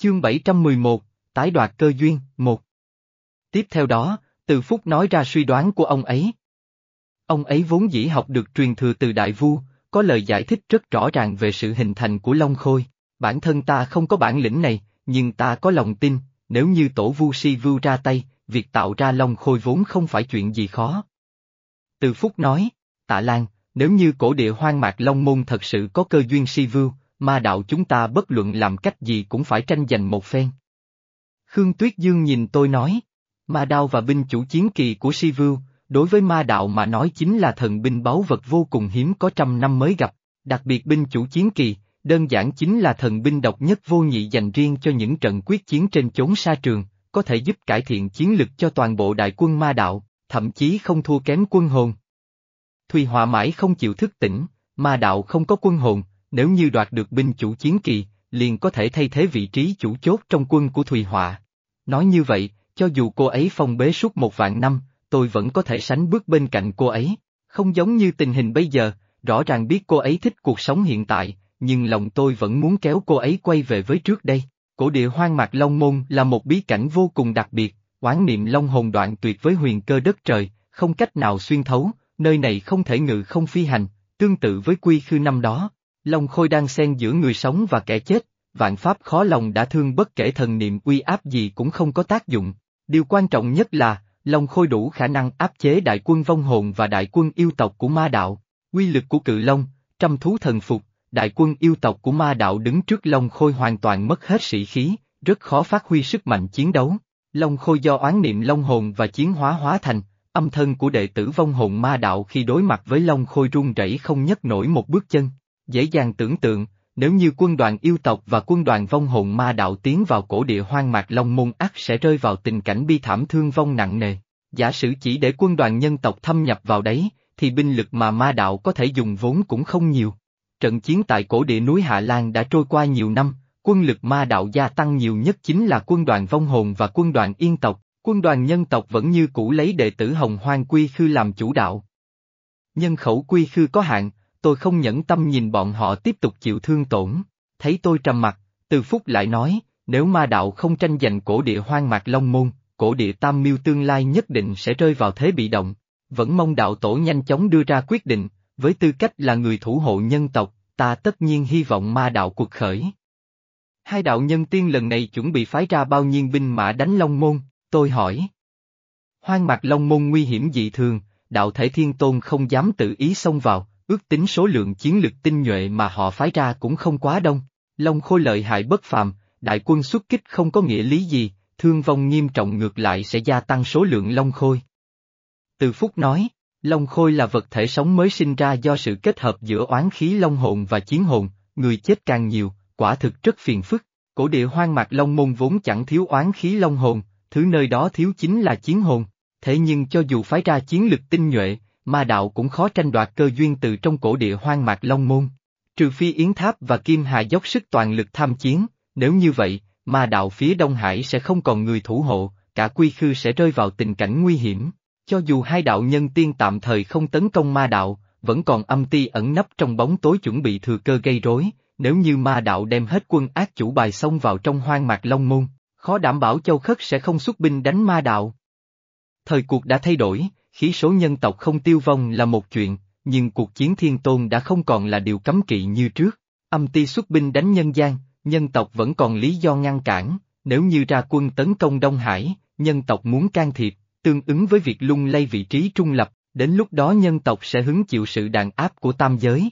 Chương 711, Tái đoạt cơ duyên, 1 Tiếp theo đó, Từ Phúc nói ra suy đoán của ông ấy. Ông ấy vốn dĩ học được truyền thừa từ Đại Vu, có lời giải thích rất rõ ràng về sự hình thành của Long Khôi. Bản thân ta không có bản lĩnh này, nhưng ta có lòng tin, nếu như tổ Vu Si Vu ra tay, việc tạo ra Long Khôi vốn không phải chuyện gì khó. Từ Phúc nói, Tạ Lan, nếu như cổ địa hoang mạc Long Môn thật sự có cơ duyên Si Vu, ma đạo chúng ta bất luận làm cách gì cũng phải tranh giành một phen. Khương Tuyết Dương nhìn tôi nói, ma đao và binh chủ chiến kỳ của Si đối với ma đạo mà nói chính là thần binh báu vật vô cùng hiếm có trăm năm mới gặp, đặc biệt binh chủ chiến kỳ, đơn giản chính là thần binh độc nhất vô nhị dành riêng cho những trận quyết chiến trên chốn sa trường, có thể giúp cải thiện chiến lực cho toàn bộ đại quân ma đạo, thậm chí không thua kém quân hồn. Thùy Họa mãi không chịu thức tỉnh, ma đạo không có quân hồn, nếu như đoạt được binh chủ chiến kỳ, liền có thể thay thế vị trí chủ chốt trong quân của Thùy Họa. Nói như vậy, cho dù cô ấy phong bế suốt một vạn năm, tôi vẫn có thể sánh bước bên cạnh cô ấy, không giống như tình hình bây giờ, rõ ràng biết cô ấy thích cuộc sống hiện tại, nhưng lòng tôi vẫn muốn kéo cô ấy quay về với trước đây. Cổ địa hoang mạc Long Môn là một bí cảnh vô cùng đặc biệt, quán niệm Long hồn đoạn tuyệt với huyền cơ đất trời, không cách nào xuyên thấu, nơi này không thể ngự không phi hành, tương tự với quy khư năm đó. Long Khôi đang xen giữa người sống và kẻ chết, vạn pháp khó lòng đã thương bất kể thần niệm uy áp gì cũng không có tác dụng. Điều quan trọng nhất là, Long Khôi đủ khả năng áp chế đại quân vong hồn và đại quân yêu tộc của ma đạo. Quy lực của cự Long, trăm thú thần phục, đại quân yêu tộc của ma đạo đứng trước Long Khôi hoàn toàn mất hết sĩ khí, rất khó phát huy sức mạnh chiến đấu. Long Khôi do oán niệm Long hồn và chiến hóa hóa thành, âm thân của đệ tử vong hồn ma đạo khi đối mặt với Long Khôi run rẩy không nhấc nổi một bước chân. Dễ dàng tưởng tượng, nếu như quân đoàn yêu tộc và quân đoàn vong hồn ma đạo tiến vào cổ địa hoang mạc Long Môn ắt sẽ rơi vào tình cảnh bi thảm thương vong nặng nề. Giả sử chỉ để quân đoàn nhân tộc thâm nhập vào đấy, thì binh lực mà ma đạo có thể dùng vốn cũng không nhiều. Trận chiến tại cổ địa núi Hạ Lan đã trôi qua nhiều năm, quân lực ma đạo gia tăng nhiều nhất chính là quân đoàn vong hồn và quân đoàn yên tộc, quân đoàn nhân tộc vẫn như cũ lấy đệ tử hồng hoang quy khư làm chủ đạo. Nhân khẩu quy khư có hạn, tôi không nhẫn tâm nhìn bọn họ tiếp tục chịu thương tổn, thấy tôi trầm mặt, từ phúc lại nói, nếu ma đạo không tranh giành cổ địa hoang mạc Long Môn, cổ địa tam miêu tương lai nhất định sẽ rơi vào thế bị động, vẫn mong đạo tổ nhanh chóng đưa ra quyết định, với tư cách là người thủ hộ nhân tộc, ta tất nhiên hy vọng ma đạo cuộc khởi. Hai đạo nhân tiên lần này chuẩn bị phái ra bao nhiêu binh mã đánh Long Môn, tôi hỏi. Hoang mạc Long Môn nguy hiểm dị thường, đạo thể thiên tôn không dám tự ý xông vào, ước tính số lượng chiến lực tinh nhuệ mà họ phái ra cũng không quá đông. Long Khôi lợi hại bất phàm, đại quân xuất kích không có nghĩa lý gì, thương vong nghiêm trọng ngược lại sẽ gia tăng số lượng Long Khôi. Từ Phúc nói, Long Khôi là vật thể sống mới sinh ra do sự kết hợp giữa oán khí Long hồn và chiến hồn, người chết càng nhiều, quả thực rất phiền phức. Cổ địa hoang mạc Long Môn vốn chẳng thiếu oán khí Long hồn, thứ nơi đó thiếu chính là chiến hồn. Thế nhưng cho dù phái ra chiến lực tinh nhuệ, ma đạo cũng khó tranh đoạt cơ duyên từ trong cổ địa hoang mạc Long Môn. Trừ phi Yến Tháp và Kim Hà dốc sức toàn lực tham chiến, nếu như vậy, ma đạo phía Đông Hải sẽ không còn người thủ hộ, cả quy khư sẽ rơi vào tình cảnh nguy hiểm. Cho dù hai đạo nhân tiên tạm thời không tấn công ma đạo, vẫn còn âm ti ẩn nấp trong bóng tối chuẩn bị thừa cơ gây rối, nếu như ma đạo đem hết quân ác chủ bài xông vào trong hoang mạc Long Môn, khó đảm bảo châu khất sẽ không xuất binh đánh ma đạo. Thời cuộc đã thay đổi, khí số nhân tộc không tiêu vong là một chuyện, nhưng cuộc chiến thiên tôn đã không còn là điều cấm kỵ như trước. Âm ti xuất binh đánh nhân gian, nhân tộc vẫn còn lý do ngăn cản, nếu như ra quân tấn công Đông Hải, nhân tộc muốn can thiệp, tương ứng với việc lung lay vị trí trung lập, đến lúc đó nhân tộc sẽ hứng chịu sự đàn áp của tam giới.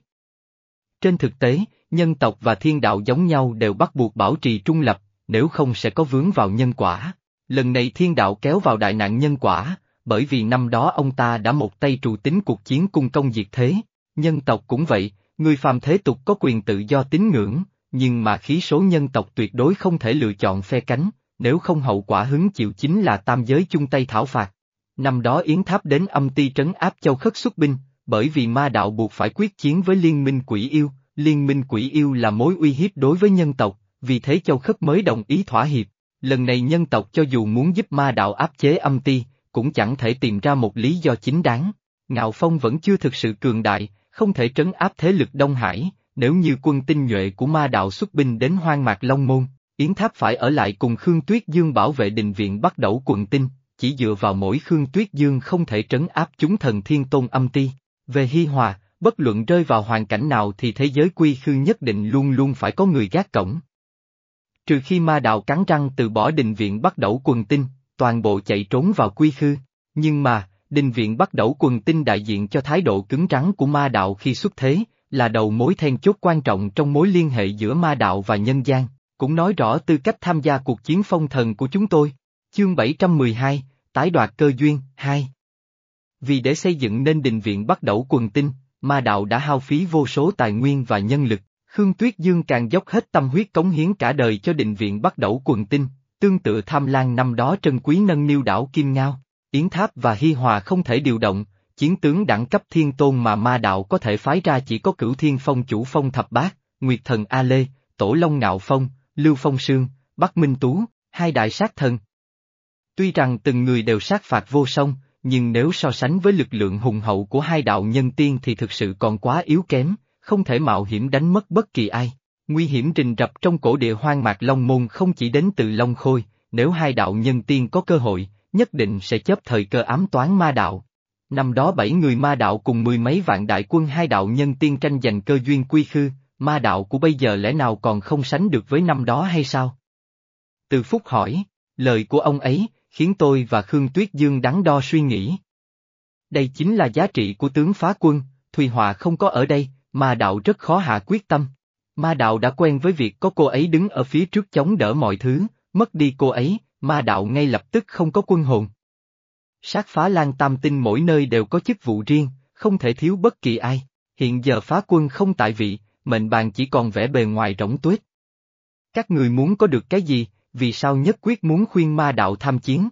Trên thực tế, nhân tộc và thiên đạo giống nhau đều bắt buộc bảo trì trung lập, nếu không sẽ có vướng vào nhân quả. Lần này thiên đạo kéo vào đại nạn nhân quả, bởi vì năm đó ông ta đã một tay trù tính cuộc chiến cung công diệt thế, nhân tộc cũng vậy, người phàm thế tục có quyền tự do tín ngưỡng, nhưng mà khí số nhân tộc tuyệt đối không thể lựa chọn phe cánh, nếu không hậu quả hứng chịu chính là tam giới chung tay thảo phạt. Năm đó Yến Tháp đến âm ti trấn áp châu khất xuất binh, bởi vì ma đạo buộc phải quyết chiến với liên minh quỷ yêu, liên minh quỷ yêu là mối uy hiếp đối với nhân tộc, vì thế châu khất mới đồng ý thỏa hiệp. Lần này nhân tộc cho dù muốn giúp ma đạo áp chế âm ti, cũng chẳng thể tìm ra một lý do chính đáng. Ngạo Phong vẫn chưa thực sự cường đại, không thể trấn áp thế lực Đông Hải, nếu như quân tinh nhuệ của ma đạo xuất binh đến hoang mạc Long Môn, Yến Tháp phải ở lại cùng Khương Tuyết Dương bảo vệ đình viện bắt đầu quận tinh, chỉ dựa vào mỗi Khương Tuyết Dương không thể trấn áp chúng thần thiên tôn âm ti. Về Hi Hòa, bất luận rơi vào hoàn cảnh nào thì thế giới quy khư nhất định luôn luôn phải có người gác cổng. Trừ khi ma đạo cắn răng từ bỏ đình viện bắt đầu quần tinh, toàn bộ chạy trốn vào quy khư. Nhưng mà, đình viện bắt đầu quần tinh đại diện cho thái độ cứng rắn của ma đạo khi xuất thế, là đầu mối then chốt quan trọng trong mối liên hệ giữa ma đạo và nhân gian, cũng nói rõ tư cách tham gia cuộc chiến phong thần của chúng tôi. Chương 712, Tái đoạt cơ duyên, 2 Vì để xây dựng nên đình viện bắt đầu quần tinh, ma đạo đã hao phí vô số tài nguyên và nhân lực, Khương Tuyết Dương càng dốc hết tâm huyết cống hiến cả đời cho định viện bắt đầu quần tinh, tương tự tham lan năm đó trân quý nâng niu đảo Kim Ngao, Yến Tháp và hy Hòa không thể điều động, chiến tướng đẳng cấp thiên tôn mà ma đạo có thể phái ra chỉ có cửu thiên phong chủ phong thập bát, Nguyệt thần A Lê, Tổ Long Ngạo Phong, Lưu Phong Sương, Bắc Minh Tú, hai đại sát thần. Tuy rằng từng người đều sát phạt vô song, nhưng nếu so sánh với lực lượng hùng hậu của hai đạo nhân tiên thì thực sự còn quá yếu kém, không thể mạo hiểm đánh mất bất kỳ ai. Nguy hiểm rình rập trong cổ địa hoang mạc Long Môn không chỉ đến từ Long Khôi, nếu hai đạo nhân tiên có cơ hội, nhất định sẽ chấp thời cơ ám toán ma đạo. Năm đó bảy người ma đạo cùng mười mấy vạn đại quân hai đạo nhân tiên tranh giành cơ duyên quy khư, ma đạo của bây giờ lẽ nào còn không sánh được với năm đó hay sao? Từ Phúc hỏi, lời của ông ấy, khiến tôi và Khương Tuyết Dương đắn đo suy nghĩ. Đây chính là giá trị của tướng phá quân, Thùy hòa không có ở đây, ma đạo rất khó hạ quyết tâm. Ma đạo đã quen với việc có cô ấy đứng ở phía trước chống đỡ mọi thứ, mất đi cô ấy, ma đạo ngay lập tức không có quân hồn. Sát phá lan tam tinh mỗi nơi đều có chức vụ riêng, không thể thiếu bất kỳ ai. Hiện giờ phá quân không tại vị, mệnh bàn chỉ còn vẻ bề ngoài rỗng tuyết. Các người muốn có được cái gì, vì sao nhất quyết muốn khuyên ma đạo tham chiến?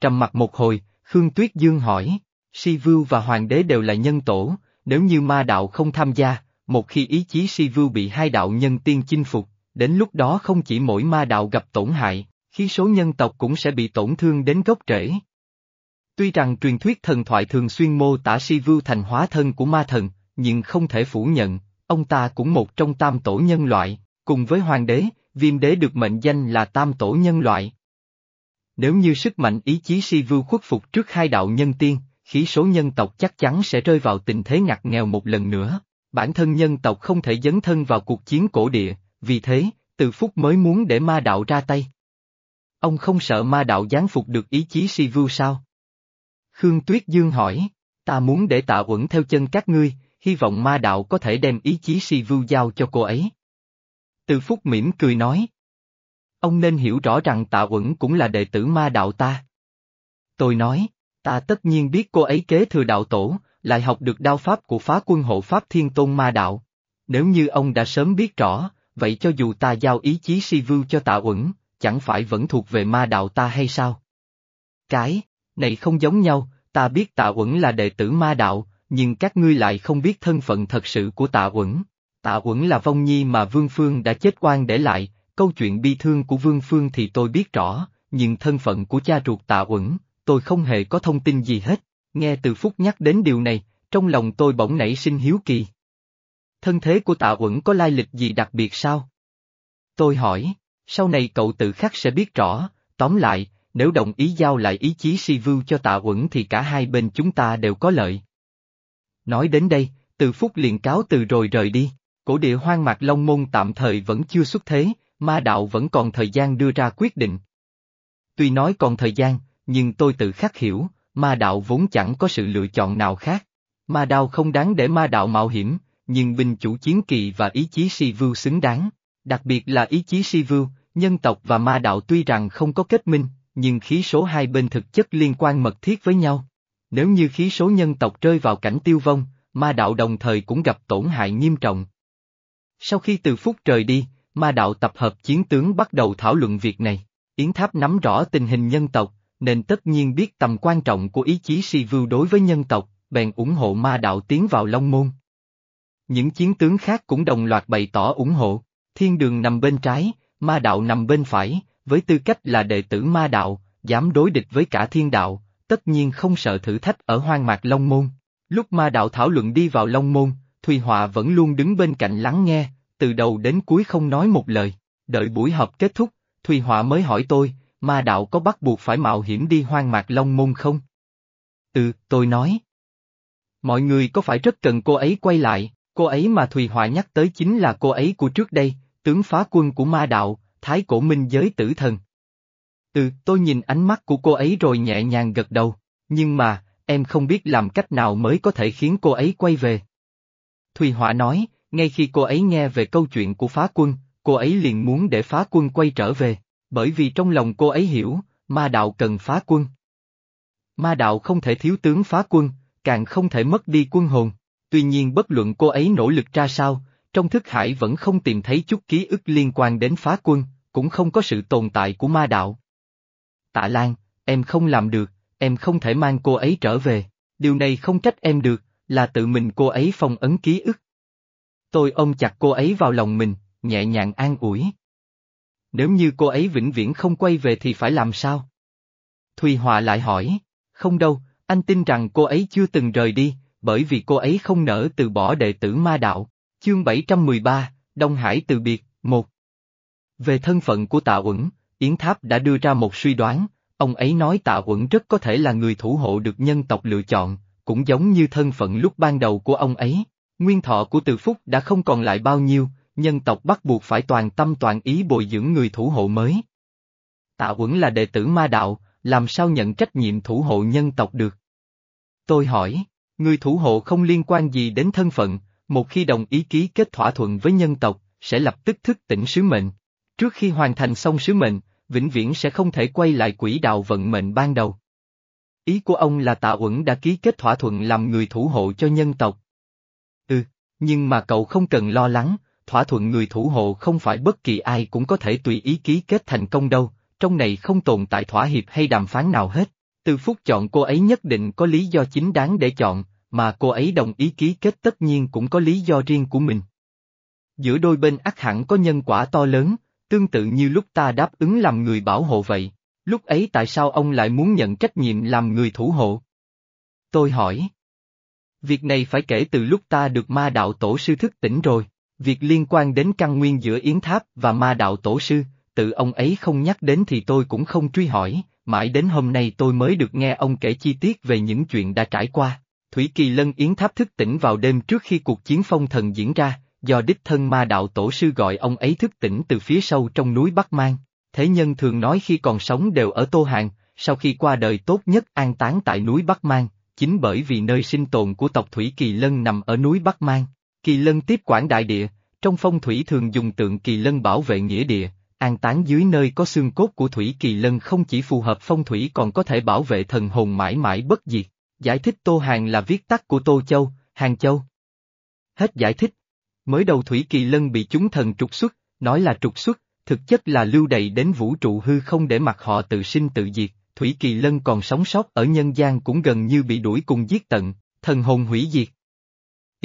Trầm mặt một hồi, Khương Tuyết Dương hỏi, Si Vưu và Hoàng đế đều là nhân tổ, nếu như ma đạo không tham gia, một khi ý chí Si Vưu bị hai đạo nhân tiên chinh phục, đến lúc đó không chỉ mỗi ma đạo gặp tổn hại, khí số nhân tộc cũng sẽ bị tổn thương đến gốc rễ. Tuy rằng truyền thuyết thần thoại thường xuyên mô tả Si Vưu thành hóa thân của ma thần, nhưng không thể phủ nhận, ông ta cũng một trong tam tổ nhân loại, cùng với hoàng đế, viêm đế được mệnh danh là tam tổ nhân loại. Nếu như sức mạnh ý chí si vưu khuất phục trước hai đạo nhân tiên, khí số nhân tộc chắc chắn sẽ rơi vào tình thế ngặt nghèo một lần nữa. Bản thân nhân tộc không thể dấn thân vào cuộc chiến cổ địa, vì thế, từ phút mới muốn để ma đạo ra tay. Ông không sợ ma đạo gián phục được ý chí si vưu sao? Khương Tuyết Dương hỏi, ta muốn để tạ uẩn theo chân các ngươi, hy vọng ma đạo có thể đem ý chí si vưu giao cho cô ấy. Từ phúc mỉm cười nói. Ông nên hiểu rõ rằng tạ uẩn cũng là đệ tử ma đạo ta. Tôi nói, ta tất nhiên biết cô ấy kế thừa đạo tổ, lại học được đao pháp của phá quân hộ pháp thiên tôn ma đạo. Nếu như ông đã sớm biết rõ, vậy cho dù ta giao ý chí si vưu cho tạ uẩn, chẳng phải vẫn thuộc về ma đạo ta hay sao? Cái, này không giống nhau, ta biết tạ uẩn là đệ tử ma đạo, nhưng các ngươi lại không biết thân phận thật sự của tạ uẩn. Tạ Uẩn là vong nhi mà Vương Phương đã chết oan để lại, câu chuyện bi thương của Vương Phương thì tôi biết rõ, nhưng thân phận của cha ruột Tạ Uẩn, tôi không hề có thông tin gì hết. Nghe từ Phúc nhắc đến điều này, trong lòng tôi bỗng nảy sinh hiếu kỳ. Thân thế của Tạ Uẩn có lai lịch gì đặc biệt sao? Tôi hỏi, sau này cậu tự khắc sẽ biết rõ, tóm lại, nếu đồng ý giao lại ý chí si vưu cho Tạ Uẩn thì cả hai bên chúng ta đều có lợi. Nói đến đây, từ Phúc liền cáo từ rồi rời đi cổ địa hoang mạc Long Môn tạm thời vẫn chưa xuất thế, ma đạo vẫn còn thời gian đưa ra quyết định. Tuy nói còn thời gian, nhưng tôi tự khắc hiểu, ma đạo vốn chẳng có sự lựa chọn nào khác. Ma đạo không đáng để ma đạo mạo hiểm, nhưng binh chủ chiến kỳ và ý chí si vưu xứng đáng. Đặc biệt là ý chí si vưu, nhân tộc và ma đạo tuy rằng không có kết minh, nhưng khí số hai bên thực chất liên quan mật thiết với nhau. Nếu như khí số nhân tộc rơi vào cảnh tiêu vong, ma đạo đồng thời cũng gặp tổn hại nghiêm trọng. Sau khi từ phút trời đi, ma đạo tập hợp chiến tướng bắt đầu thảo luận việc này. Yến Tháp nắm rõ tình hình nhân tộc, nên tất nhiên biết tầm quan trọng của ý chí si vưu đối với nhân tộc, bèn ủng hộ ma đạo tiến vào Long Môn. Những chiến tướng khác cũng đồng loạt bày tỏ ủng hộ, thiên đường nằm bên trái, ma đạo nằm bên phải, với tư cách là đệ tử ma đạo, dám đối địch với cả thiên đạo, tất nhiên không sợ thử thách ở hoang mạc Long Môn. Lúc ma đạo thảo luận đi vào Long Môn, Thùy Họa vẫn luôn đứng bên cạnh lắng nghe, từ đầu đến cuối không nói một lời. Đợi buổi họp kết thúc, Thùy Họa mới hỏi tôi, ma đạo có bắt buộc phải mạo hiểm đi hoang mạc Long Môn không? Ừ, tôi nói. Mọi người có phải rất cần cô ấy quay lại, cô ấy mà Thùy Họa nhắc tới chính là cô ấy của trước đây, tướng phá quân của ma đạo, thái cổ minh giới tử thần. Ừ, tôi nhìn ánh mắt của cô ấy rồi nhẹ nhàng gật đầu, nhưng mà, em không biết làm cách nào mới có thể khiến cô ấy quay về. Thùy Họa nói, ngay khi cô ấy nghe về câu chuyện của phá quân, cô ấy liền muốn để phá quân quay trở về, bởi vì trong lòng cô ấy hiểu, ma đạo cần phá quân. Ma đạo không thể thiếu tướng phá quân, càng không thể mất đi quân hồn. Tuy nhiên bất luận cô ấy nỗ lực ra sao, trong thức hải vẫn không tìm thấy chút ký ức liên quan đến phá quân, cũng không có sự tồn tại của ma đạo. Tạ Lan, em không làm được, em không thể mang cô ấy trở về, điều này không trách em được, là tự mình cô ấy phong ấn ký ức. Tôi ôm chặt cô ấy vào lòng mình, nhẹ nhàng an ủi. Nếu như cô ấy vĩnh viễn không quay về thì phải làm sao? Thùy Hòa lại hỏi, không đâu, anh tin rằng cô ấy chưa từng rời đi, bởi vì cô ấy không nỡ từ bỏ đệ tử ma đạo. Chương 713, Đông Hải từ biệt, một. Về thân phận của Tạ Uẩn, Yến Tháp đã đưa ra một suy đoán, ông ấy nói Tạ Uẩn rất có thể là người thủ hộ được nhân tộc lựa chọn, cũng giống như thân phận lúc ban đầu của ông ấy. Nguyên thọ của Từ Phúc đã không còn lại bao nhiêu, nhân tộc bắt buộc phải toàn tâm toàn ý bồi dưỡng người thủ hộ mới. Tạ Uẩn là đệ tử ma đạo, làm sao nhận trách nhiệm thủ hộ nhân tộc được? Tôi hỏi, người thủ hộ không liên quan gì đến thân phận, một khi đồng ý ký kết thỏa thuận với nhân tộc, sẽ lập tức thức tỉnh sứ mệnh. Trước khi hoàn thành xong sứ mệnh, vĩnh viễn sẽ không thể quay lại quỹ đạo vận mệnh ban đầu. Ý của ông là Tạ Uẩn đã ký kết thỏa thuận làm người thủ hộ cho nhân tộc. Ừ, nhưng mà cậu không cần lo lắng, thỏa thuận người thủ hộ không phải bất kỳ ai cũng có thể tùy ý ký kết thành công đâu, trong này không tồn tại thỏa hiệp hay đàm phán nào hết. Từ phút chọn cô ấy nhất định có lý do chính đáng để chọn, mà cô ấy đồng ý ký kết tất nhiên cũng có lý do riêng của mình. Giữa đôi bên ắt hẳn có nhân quả to lớn, tương tự như lúc ta đáp ứng làm người bảo hộ vậy, lúc ấy tại sao ông lại muốn nhận trách nhiệm làm người thủ hộ? Tôi hỏi. Việc này phải kể từ lúc ta được ma đạo tổ sư thức tỉnh rồi, việc liên quan đến căn nguyên giữa Yến Tháp và ma đạo tổ sư, tự ông ấy không nhắc đến thì tôi cũng không truy hỏi, mãi đến hôm nay tôi mới được nghe ông kể chi tiết về những chuyện đã trải qua. Thủy Kỳ Lân Yến Tháp thức tỉnh vào đêm trước khi cuộc chiến phong thần diễn ra, do đích thân ma đạo tổ sư gọi ông ấy thức tỉnh từ phía sâu trong núi Bắc Mang. Thế nhân thường nói khi còn sống đều ở Tô Hàng, sau khi qua đời tốt nhất an táng tại núi Bắc Mang, chính bởi vì nơi sinh tồn của tộc Thủy Kỳ Lân nằm ở núi Bắc Mang. Kỳ Lân tiếp quản đại địa, trong phong thủy thường dùng tượng Kỳ Lân bảo vệ nghĩa địa, an táng dưới nơi có xương cốt của Thủy Kỳ Lân không chỉ phù hợp phong thủy còn có thể bảo vệ thần hồn mãi mãi bất diệt. Giải thích Tô Hàng là viết tắt của Tô Châu, Hàng Châu. Hết giải thích. Mới đầu Thủy Kỳ Lân bị chúng thần trục xuất, nói là trục xuất, thực chất là lưu đày đến vũ trụ hư không để mặc họ tự sinh tự diệt, Thủy Kỳ Lân còn sống sót ở nhân gian cũng gần như bị đuổi cùng giết tận, thần hồn hủy diệt.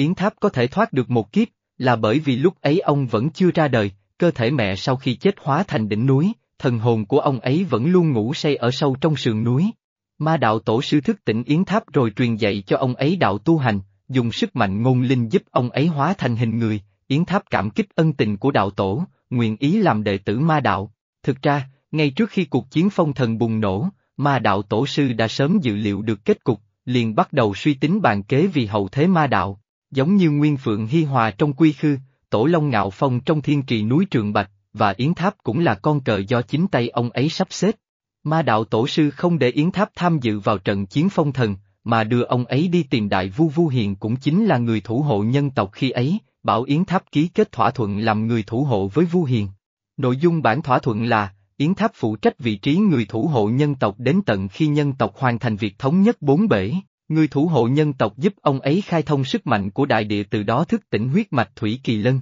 Yến Tháp có thể thoát được một kiếp, là bởi vì lúc ấy ông vẫn chưa ra đời, cơ thể mẹ sau khi chết hóa thành đỉnh núi, thần hồn của ông ấy vẫn luôn ngủ say ở sâu trong sườn núi. Ma đạo tổ sư thức tỉnh Yến Tháp rồi truyền dạy cho ông ấy đạo tu hành, dùng sức mạnh ngôn linh giúp ông ấy hóa thành hình người, Yến Tháp cảm kích ân tình của đạo tổ, nguyện ý làm đệ tử ma đạo. Thực ra, ngay trước khi cuộc chiến phong thần bùng nổ, ma đạo tổ sư đã sớm dự liệu được kết cục, liền bắt đầu suy tính bàn kế vì hậu thế ma đạo. Giống như Nguyên Phượng Hi Hòa trong Quy Khư, Tổ Long Ngạo Phong trong Thiên Trì núi Trường Bạch, và Yến Tháp cũng là con cờ do chính tay ông ấy sắp xếp. Ma đạo tổ sư không để Yến Tháp tham dự vào trận chiến phong thần, mà đưa ông ấy đi tìm đại vu Vu Hiền cũng chính là người thủ hộ nhân tộc khi ấy, bảo Yến Tháp ký kết thỏa thuận làm người thủ hộ với Vu Hiền. Nội dung bản thỏa thuận là, Yến Tháp phụ trách vị trí người thủ hộ nhân tộc đến tận khi nhân tộc hoàn thành việc thống nhất bốn bể, người thủ hộ nhân tộc giúp ông ấy khai thông sức mạnh của đại địa từ đó thức tỉnh huyết mạch Thủy Kỳ Lân.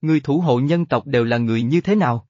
Người thủ hộ nhân tộc đều là người như thế nào?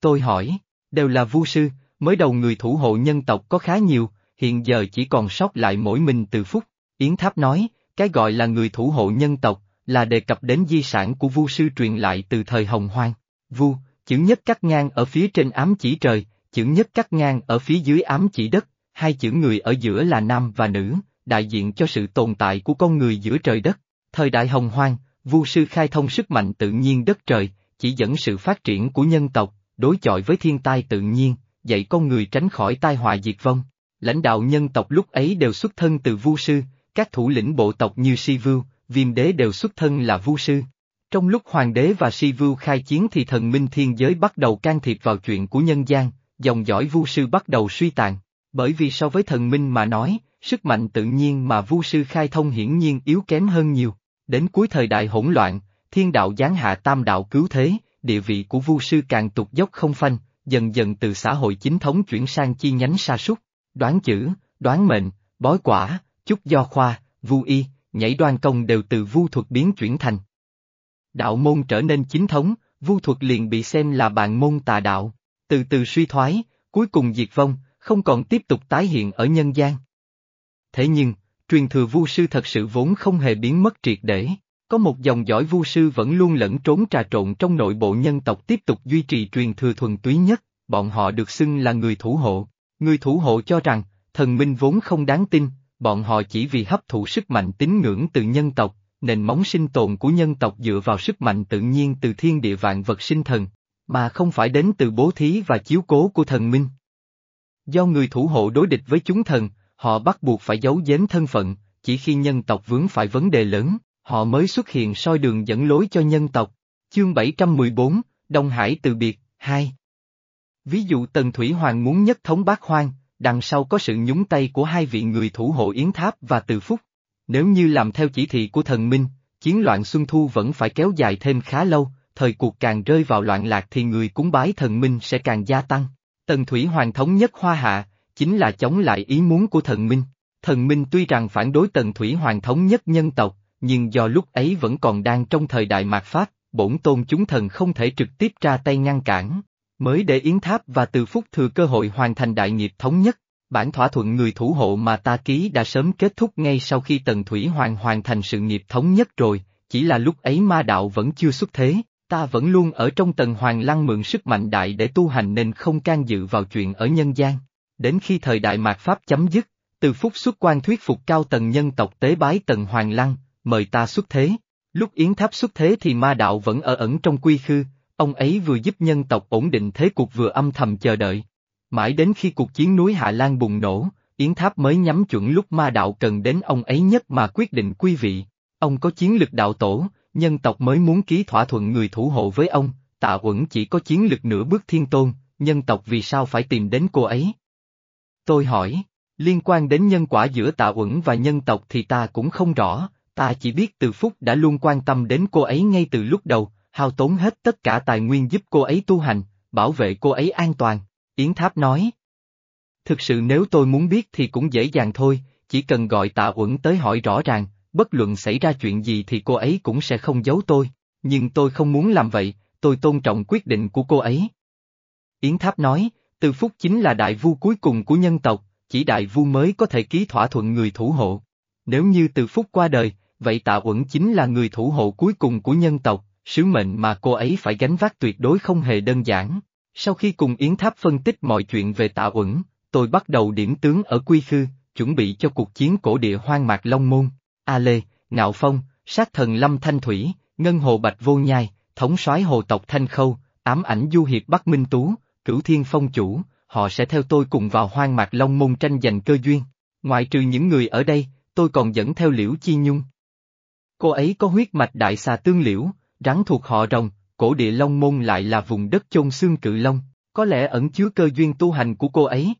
Tôi hỏi, đều là vu sư, mới đầu người thủ hộ nhân tộc có khá nhiều, hiện giờ chỉ còn sót lại mỗi mình từ phút. Yến Tháp nói, cái gọi là người thủ hộ nhân tộc, là đề cập đến di sản của vu sư truyền lại từ thời hồng hoang. Vu, chữ nhất cắt ngang ở phía trên ám chỉ trời, chữ nhất cắt ngang ở phía dưới ám chỉ đất, hai chữ người ở giữa là nam và nữ, đại diện cho sự tồn tại của con người giữa trời đất. Thời đại hồng hoang, vu sư khai thông sức mạnh tự nhiên đất trời, chỉ dẫn sự phát triển của nhân tộc, đối chọi với thiên tai tự nhiên, dạy con người tránh khỏi tai họa diệt vong. Lãnh đạo nhân tộc lúc ấy đều xuất thân từ vu sư, các thủ lĩnh bộ tộc như Si Vưu, Viêm Đế đều xuất thân là vu sư. Trong lúc Hoàng đế và Si Vưu khai chiến thì thần minh thiên giới bắt đầu can thiệp vào chuyện của nhân gian, dòng dõi vu sư bắt đầu suy tàn. Bởi vì so với thần minh mà nói, sức mạnh tự nhiên mà vu sư khai thông hiển nhiên yếu kém hơn nhiều. Đến cuối thời đại hỗn loạn, thiên đạo giáng hạ tam đạo cứu thế, địa vị của vu sư càng tụt dốc không phanh, dần dần từ xã hội chính thống chuyển sang chi nhánh sa sút, đoán chữ, đoán mệnh, bói quả, chúc do khoa, vu y, nhảy đoan công đều từ vu thuật biến chuyển thành. Đạo môn trở nên chính thống, vu thuật liền bị xem là bạn môn tà đạo, từ từ suy thoái, cuối cùng diệt vong, không còn tiếp tục tái hiện ở nhân gian. Thế nhưng, truyền thừa vu sư thật sự vốn không hề biến mất triệt để. Có một dòng dõi vu sư vẫn luôn lẫn trốn trà trộn trong nội bộ nhân tộc tiếp tục duy trì truyền thừa thuần túy nhất, bọn họ được xưng là người thủ hộ. Người thủ hộ cho rằng, thần minh vốn không đáng tin, bọn họ chỉ vì hấp thụ sức mạnh tín ngưỡng từ nhân tộc, nền móng sinh tồn của nhân tộc dựa vào sức mạnh tự nhiên từ thiên địa vạn vật sinh thần, mà không phải đến từ bố thí và chiếu cố của thần minh. Do người thủ hộ đối địch với chúng thần, họ bắt buộc phải giấu giếm thân phận, chỉ khi nhân tộc vướng phải vấn đề lớn, họ mới xuất hiện soi đường dẫn lối cho nhân tộc. Chương 714, Đông Hải từ biệt, 2 Ví dụ Tần Thủy Hoàng muốn nhất thống bát hoang, đằng sau có sự nhúng tay của hai vị người thủ hộ Yến Tháp và Từ Phúc. Nếu như làm theo chỉ thị của thần Minh, chiến loạn Xuân Thu vẫn phải kéo dài thêm khá lâu, thời cuộc càng rơi vào loạn lạc thì người cúng bái thần Minh sẽ càng gia tăng. Tần Thủy Hoàng thống nhất Hoa Hạ, chính là chống lại ý muốn của thần Minh. Thần Minh tuy rằng phản đối Tần Thủy Hoàng thống nhất nhân tộc, nhưng do lúc ấy vẫn còn đang trong thời đại mạt Pháp, bổn tôn chúng thần không thể trực tiếp ra tay ngăn cản, mới để Yến Tháp và Từ Phúc thừa cơ hội hoàn thành đại nghiệp thống nhất. Bản thỏa thuận người thủ hộ mà ta ký đã sớm kết thúc ngay sau khi Tần Thủy Hoàng hoàn thành sự nghiệp thống nhất rồi, chỉ là lúc ấy ma đạo vẫn chưa xuất thế, ta vẫn luôn ở trong tầng Hoàng lăng mượn sức mạnh đại để tu hành nên không can dự vào chuyện ở nhân gian. Đến khi thời đại mạt Pháp chấm dứt, Từ Phúc xuất quan thuyết phục cao tầng nhân tộc tế bái tầng Hoàng lăng, mời ta xuất thế. Lúc Yến Tháp xuất thế thì ma đạo vẫn ở ẩn trong quy khư, ông ấy vừa giúp nhân tộc ổn định thế cuộc vừa âm thầm chờ đợi. Mãi đến khi cuộc chiến núi Hạ Lan bùng nổ, Yến Tháp mới nhắm chuẩn lúc ma đạo cần đến ông ấy nhất mà quyết định quy vị. Ông có chiến lực đạo tổ, nhân tộc mới muốn ký thỏa thuận người thủ hộ với ông, tạ quẩn chỉ có chiến lực nửa bước thiên tôn, nhân tộc vì sao phải tìm đến cô ấy? Tôi hỏi, liên quan đến nhân quả giữa tạ quẩn và nhân tộc thì ta cũng không rõ, ta chỉ biết từ phúc đã luôn quan tâm đến cô ấy ngay từ lúc đầu, hao tốn hết tất cả tài nguyên giúp cô ấy tu hành, bảo vệ cô ấy an toàn, Yến Tháp nói. Thực sự nếu tôi muốn biết thì cũng dễ dàng thôi, chỉ cần gọi tạ quẩn tới hỏi rõ ràng, bất luận xảy ra chuyện gì thì cô ấy cũng sẽ không giấu tôi, nhưng tôi không muốn làm vậy, tôi tôn trọng quyết định của cô ấy. Yến Tháp nói, từ phúc chính là đại vu cuối cùng của nhân tộc, chỉ đại vu mới có thể ký thỏa thuận người thủ hộ. Nếu như từ phúc qua đời, vậy tạ uẩn chính là người thủ hộ cuối cùng của nhân tộc, sứ mệnh mà cô ấy phải gánh vác tuyệt đối không hề đơn giản. Sau khi cùng Yến Tháp phân tích mọi chuyện về tạ uẩn, tôi bắt đầu điểm tướng ở Quy Khư, chuẩn bị cho cuộc chiến cổ địa hoang mạc Long Môn. A Lê, Ngạo Phong, sát thần Lâm Thanh Thủy, Ngân Hồ Bạch Vô Nhai, thống soái hồ tộc Thanh Khâu, ám ảnh du hiệp Bắc Minh Tú, cửu thiên phong chủ, họ sẽ theo tôi cùng vào hoang mạc Long Môn tranh giành cơ duyên. Ngoại trừ những người ở đây, tôi còn dẫn theo Liễu Chi Nhung. Cô ấy có huyết mạch đại xà tương liễu, rắn thuộc họ rồng, cổ địa Long Môn lại là vùng đất chôn xương cự long, có lẽ ẩn chứa cơ duyên tu hành của cô ấy.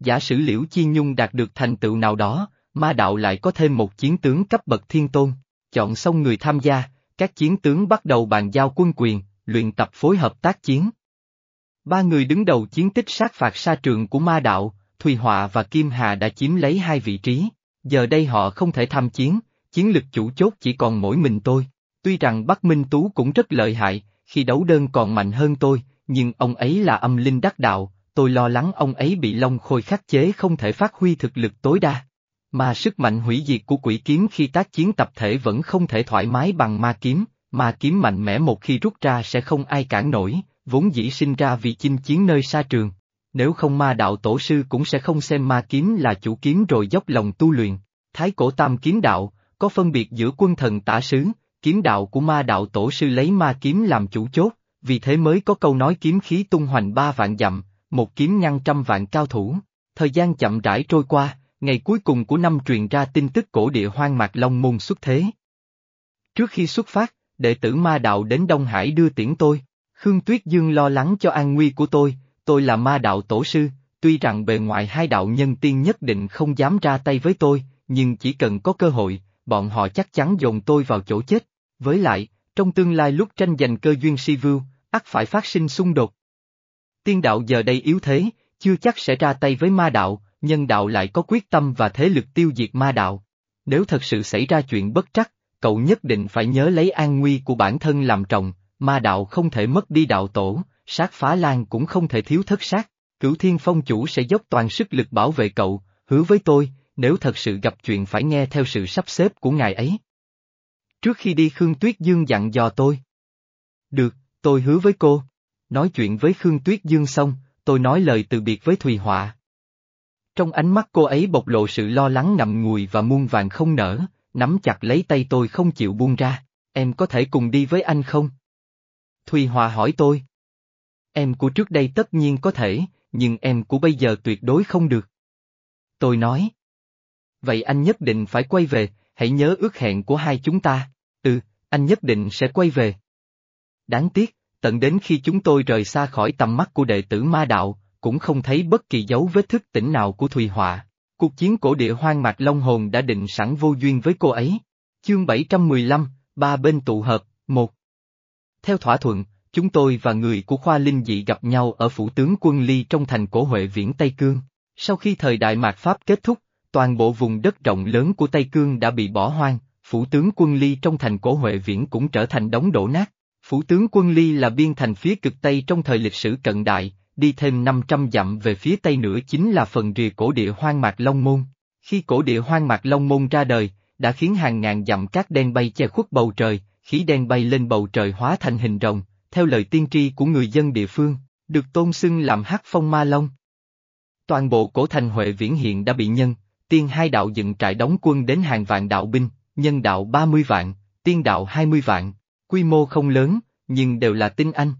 Giả sử Liễu Chi Nhung đạt được thành tựu nào đó, ma đạo lại có thêm một chiến tướng cấp bậc thiên tôn, chọn xong người tham gia, các chiến tướng bắt đầu bàn giao quân quyền, luyện tập phối hợp tác chiến. Ba người đứng đầu chiến tích sát phạt sa trường của ma đạo, Thùy Họa và Kim Hà đã chiếm lấy hai vị trí, giờ đây họ không thể tham chiến, chiến lực chủ chốt chỉ còn mỗi mình tôi. Tuy rằng Bắc Minh Tú cũng rất lợi hại, khi đấu đơn còn mạnh hơn tôi, nhưng ông ấy là âm linh đắc đạo, tôi lo lắng ông ấy bị Long Khôi khắc chế không thể phát huy thực lực tối đa. Mà sức mạnh hủy diệt của quỷ kiếm khi tác chiến tập thể vẫn không thể thoải mái bằng ma kiếm, ma kiếm mạnh mẽ một khi rút ra sẽ không ai cản nổi, vốn dĩ sinh ra vì chinh chiến nơi xa trường. Nếu không ma đạo tổ sư cũng sẽ không xem ma kiếm là chủ kiếm rồi dốc lòng tu luyện. Thái cổ tam kiếm đạo, có phân biệt giữa quân thần tả sứ, kiếm đạo của ma đạo tổ sư lấy ma kiếm làm chủ chốt, vì thế mới có câu nói kiếm khí tung hoành ba vạn dặm, một kiếm ngăn trăm vạn cao thủ. Thời gian chậm rãi trôi qua, ngày cuối cùng của năm truyền ra tin tức cổ địa hoang mạc Long Môn xuất thế. Trước khi xuất phát, đệ tử ma đạo đến Đông Hải đưa tiễn tôi. Khương Tuyết Dương lo lắng cho an nguy của tôi, tôi là ma đạo tổ sư, tuy rằng bề ngoài hai đạo nhân tiên nhất định không dám ra tay với tôi, nhưng chỉ cần có cơ hội, bọn họ chắc chắn dồn tôi vào chỗ chết. Với lại, trong tương lai lúc tranh giành cơ duyên si Vưu, ắt phải phát sinh xung đột. Tiên đạo giờ đây yếu thế, chưa chắc sẽ ra tay với ma đạo, nhân đạo lại có quyết tâm và thế lực tiêu diệt ma đạo. Nếu thật sự xảy ra chuyện bất trắc, cậu nhất định phải nhớ lấy an nguy của bản thân làm trọng, ma đạo không thể mất đi đạo tổ, sát phá lan cũng không thể thiếu thất sát, cửu thiên phong chủ sẽ dốc toàn sức lực bảo vệ cậu, hứa với tôi, nếu thật sự gặp chuyện phải nghe theo sự sắp xếp của ngài ấy. Trước khi đi Khương Tuyết Dương dặn dò tôi. Được, tôi hứa với cô. Nói chuyện với Khương Tuyết Dương xong, tôi nói lời từ biệt với Thùy Họa. Trong ánh mắt cô ấy bộc lộ sự lo lắng ngậm ngùi và muôn vàng không nở, nắm chặt lấy tay tôi không chịu buông ra, em có thể cùng đi với anh không? Thùy Hòa hỏi tôi. Em của trước đây tất nhiên có thể, nhưng em của bây giờ tuyệt đối không được. Tôi nói. Vậy anh nhất định phải quay về, hãy nhớ ước hẹn của hai chúng ta, ừ, anh nhất định sẽ quay về. Đáng tiếc, tận đến khi chúng tôi rời xa khỏi tầm mắt của đệ tử ma đạo, cũng không thấy bất kỳ dấu vết thức tỉnh nào của Thùy Họa. Cuộc chiến cổ địa hoang mạc Long Hồn đã định sẵn vô duyên với cô ấy. Chương 715, ba bên tụ hợp, một. Theo thỏa thuận, chúng tôi và người của khoa linh dị gặp nhau ở phủ tướng quân ly trong thành cổ Huệ Viễn Tây Cương. Sau khi thời đại mạt Pháp kết thúc, toàn bộ vùng đất rộng lớn của Tây Cương đã bị bỏ hoang, phủ tướng quân ly trong thành cổ Huệ Viễn cũng trở thành đống đổ nát. Phủ tướng quân ly là biên thành phía cực Tây trong thời lịch sử cận đại, đi thêm 500 dặm về phía Tây nữa chính là phần rìa cổ địa hoang mạc Long Môn. Khi cổ địa hoang mạc Long Môn ra đời, đã khiến hàng ngàn dặm cát đen bay che khuất bầu trời, khí đen bay lên bầu trời hóa thành hình rồng, theo lời tiên tri của người dân địa phương, được tôn xưng làm hắc phong ma long. Toàn bộ cổ thành Huệ Viễn hiện đã bị nhân, tiên hai đạo dựng trại đóng quân đến hàng vạn đạo binh, nhân đạo 30 vạn, tiên đạo 20 vạn, quy mô không lớn, nhưng đều là tinh anh.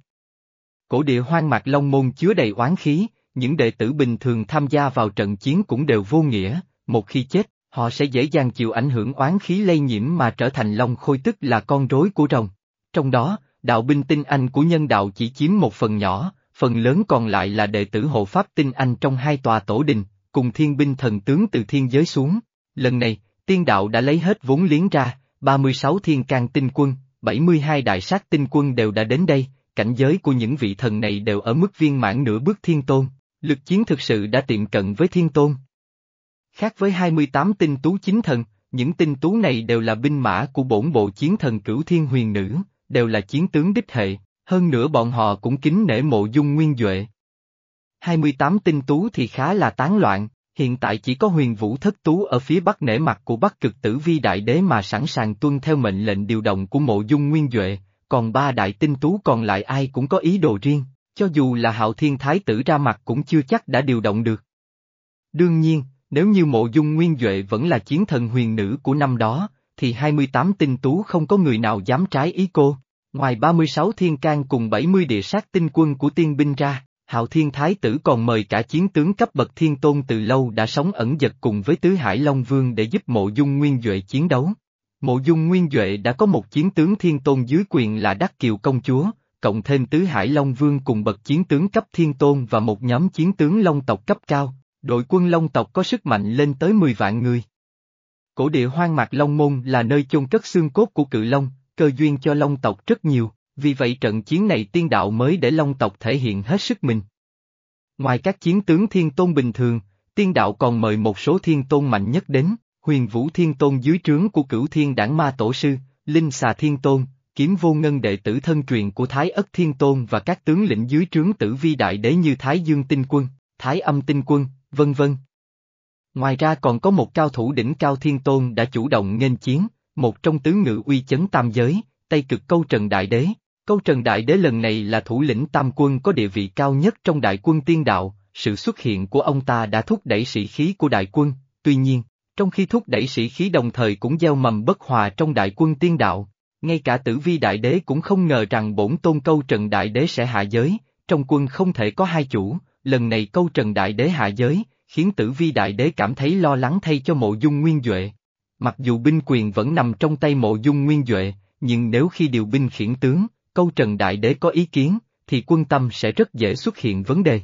Cổ địa hoang mạc Long Môn chứa đầy oán khí, những đệ tử bình thường tham gia vào trận chiến cũng đều vô nghĩa, một khi chết, họ sẽ dễ dàng chịu ảnh hưởng oán khí lây nhiễm mà trở thành Long Khôi tức là con rối của rồng. Trong đó, đạo binh tinh anh của nhân đạo chỉ chiếm một phần nhỏ, phần lớn còn lại là đệ tử hộ pháp tinh anh trong hai tòa tổ đình, cùng thiên binh thần tướng từ thiên giới xuống. Lần này, tiên đạo đã lấy hết vốn liếng ra, 36 thiên can tinh quân, 72 đại sát tinh quân đều đã đến đây, cảnh giới của những vị thần này đều ở mức viên mãn nửa bước thiên tôn, lực chiến thực sự đã tiệm cận với thiên tôn. Khác với 28 tinh tú chính thần, những tinh tú này đều là binh mã của bổn bộ chiến thần cửu thiên huyền nữ, đều là chiến tướng đích hệ, hơn nữa bọn họ cũng kính nể mộ dung nguyên Duệ. 28 tinh tú thì khá là tán loạn, hiện tại chỉ có huyền vũ thất tú ở phía bắc nể mặt của bắc cực tử vi đại đế mà sẵn sàng tuân theo mệnh lệnh điều động của mộ dung nguyên Duệ, còn ba đại tinh tú còn lại ai cũng có ý đồ riêng, cho dù là hạo thiên thái tử ra mặt cũng chưa chắc đã điều động được. Đương nhiên, nếu như mộ dung nguyên Duệ vẫn là chiến thần huyền nữ của năm đó, thì 28 tinh tú không có người nào dám trái ý cô. Ngoài 36 thiên can cùng 70 địa sát tinh quân của tiên binh ra, Hạo Thiên Thái tử còn mời cả chiến tướng cấp bậc thiên tôn từ lâu đã sống ẩn giật cùng với Tứ Hải Long Vương để giúp mộ dung nguyên Duệ chiến đấu. Mộ dung nguyên Duệ đã có một chiến tướng thiên tôn dưới quyền là Đắc Kiều Công Chúa, cộng thêm Tứ Hải Long Vương cùng bậc chiến tướng cấp thiên tôn và một nhóm chiến tướng Long tộc cấp cao, đội quân Long tộc có sức mạnh lên tới 10 vạn người. Cổ địa hoang mạc Long Môn là nơi chôn cất xương cốt của cự Long, cơ duyên cho Long tộc rất nhiều, vì vậy trận chiến này tiên đạo mới để Long tộc thể hiện hết sức mình. Ngoài các chiến tướng thiên tôn bình thường, tiên đạo còn mời một số thiên tôn mạnh nhất đến, huyền vũ thiên tôn dưới trướng của cửu thiên đảng ma tổ sư, linh xà thiên tôn, kiếm vô ngân đệ tử thân truyền của Thái ất thiên tôn và các tướng lĩnh dưới trướng tử vi đại đế như Thái dương tinh quân, Thái âm tinh quân, vân vân. Ngoài ra còn có một cao thủ đỉnh cao thiên tôn đã chủ động nghênh chiến, một trong tứ ngự uy chấn tam giới, Tây cực câu trần đại đế. Câu trần đại đế lần này là thủ lĩnh tam quân có địa vị cao nhất trong đại quân tiên đạo, sự xuất hiện của ông ta đã thúc đẩy sĩ khí của đại quân, tuy nhiên, trong khi thúc đẩy sĩ khí đồng thời cũng gieo mầm bất hòa trong đại quân tiên đạo. Ngay cả tử vi đại đế cũng không ngờ rằng bổn tôn câu trần đại đế sẽ hạ giới, trong quân không thể có hai chủ, lần này câu trần đại đế hạ giới, khiến tử vi đại đế cảm thấy lo lắng thay cho mộ dung nguyên Duệ. Mặc dù binh quyền vẫn nằm trong tay mộ dung nguyên Duệ, nhưng nếu khi điều binh khiển tướng, câu trần đại đế có ý kiến, thì quân tâm sẽ rất dễ xuất hiện vấn đề.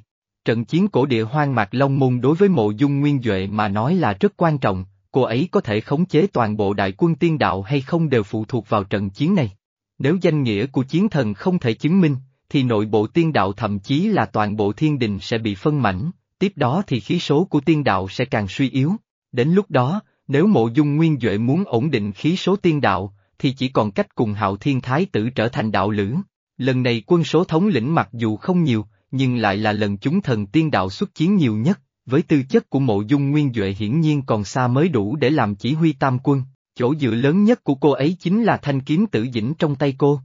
Trận chiến cổ địa hoang mạc Long Môn đối với mộ dung nguyên Duệ mà nói là rất quan trọng, cô ấy có thể khống chế toàn bộ đại quân tiên đạo hay không đều phụ thuộc vào trận chiến này. Nếu danh nghĩa của chiến thần không thể chứng minh, thì nội bộ tiên đạo thậm chí là toàn bộ thiên đình sẽ bị phân mảnh, tiếp đó thì khí số của tiên đạo sẽ càng suy yếu. Đến lúc đó, nếu mộ dung nguyên Duệ muốn ổn định khí số tiên đạo, thì chỉ còn cách cùng hạo thiên thái tử trở thành đạo lữ. Lần này quân số thống lĩnh mặc dù không nhiều, nhưng lại là lần chúng thần tiên đạo xuất chiến nhiều nhất, với tư chất của mộ dung nguyên Duệ hiển nhiên còn xa mới đủ để làm chỉ huy tam quân, chỗ dựa lớn nhất của cô ấy chính là thanh kiếm tử dĩnh trong tay cô.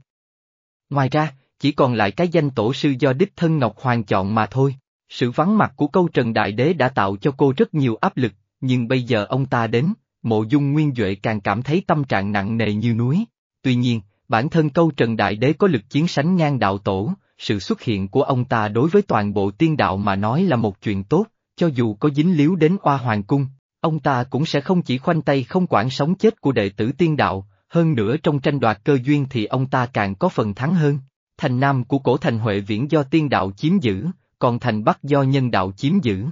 Ngoài ra, chỉ còn lại cái danh tổ sư do đích thân Ngọc Hoàng chọn mà thôi. Sự vắng mặt của câu Trần Đại Đế đã tạo cho cô rất nhiều áp lực, nhưng bây giờ ông ta đến, mộ dung nguyên Duệ càng cảm thấy tâm trạng nặng nề như núi. Tuy nhiên, bản thân câu Trần Đại Đế có lực chiến sánh ngang đạo tổ, sự xuất hiện của ông ta đối với toàn bộ tiên đạo mà nói là một chuyện tốt, cho dù có dính líu đến oa hoàng cung, ông ta cũng sẽ không chỉ khoanh tay không quản sống chết của đệ tử tiên đạo, hơn nữa trong tranh đoạt cơ duyên thì ông ta càng có phần thắng hơn. Thành Nam của cổ thành Huệ Viễn do tiên đạo chiếm giữ, còn thành Bắc do nhân đạo chiếm giữ.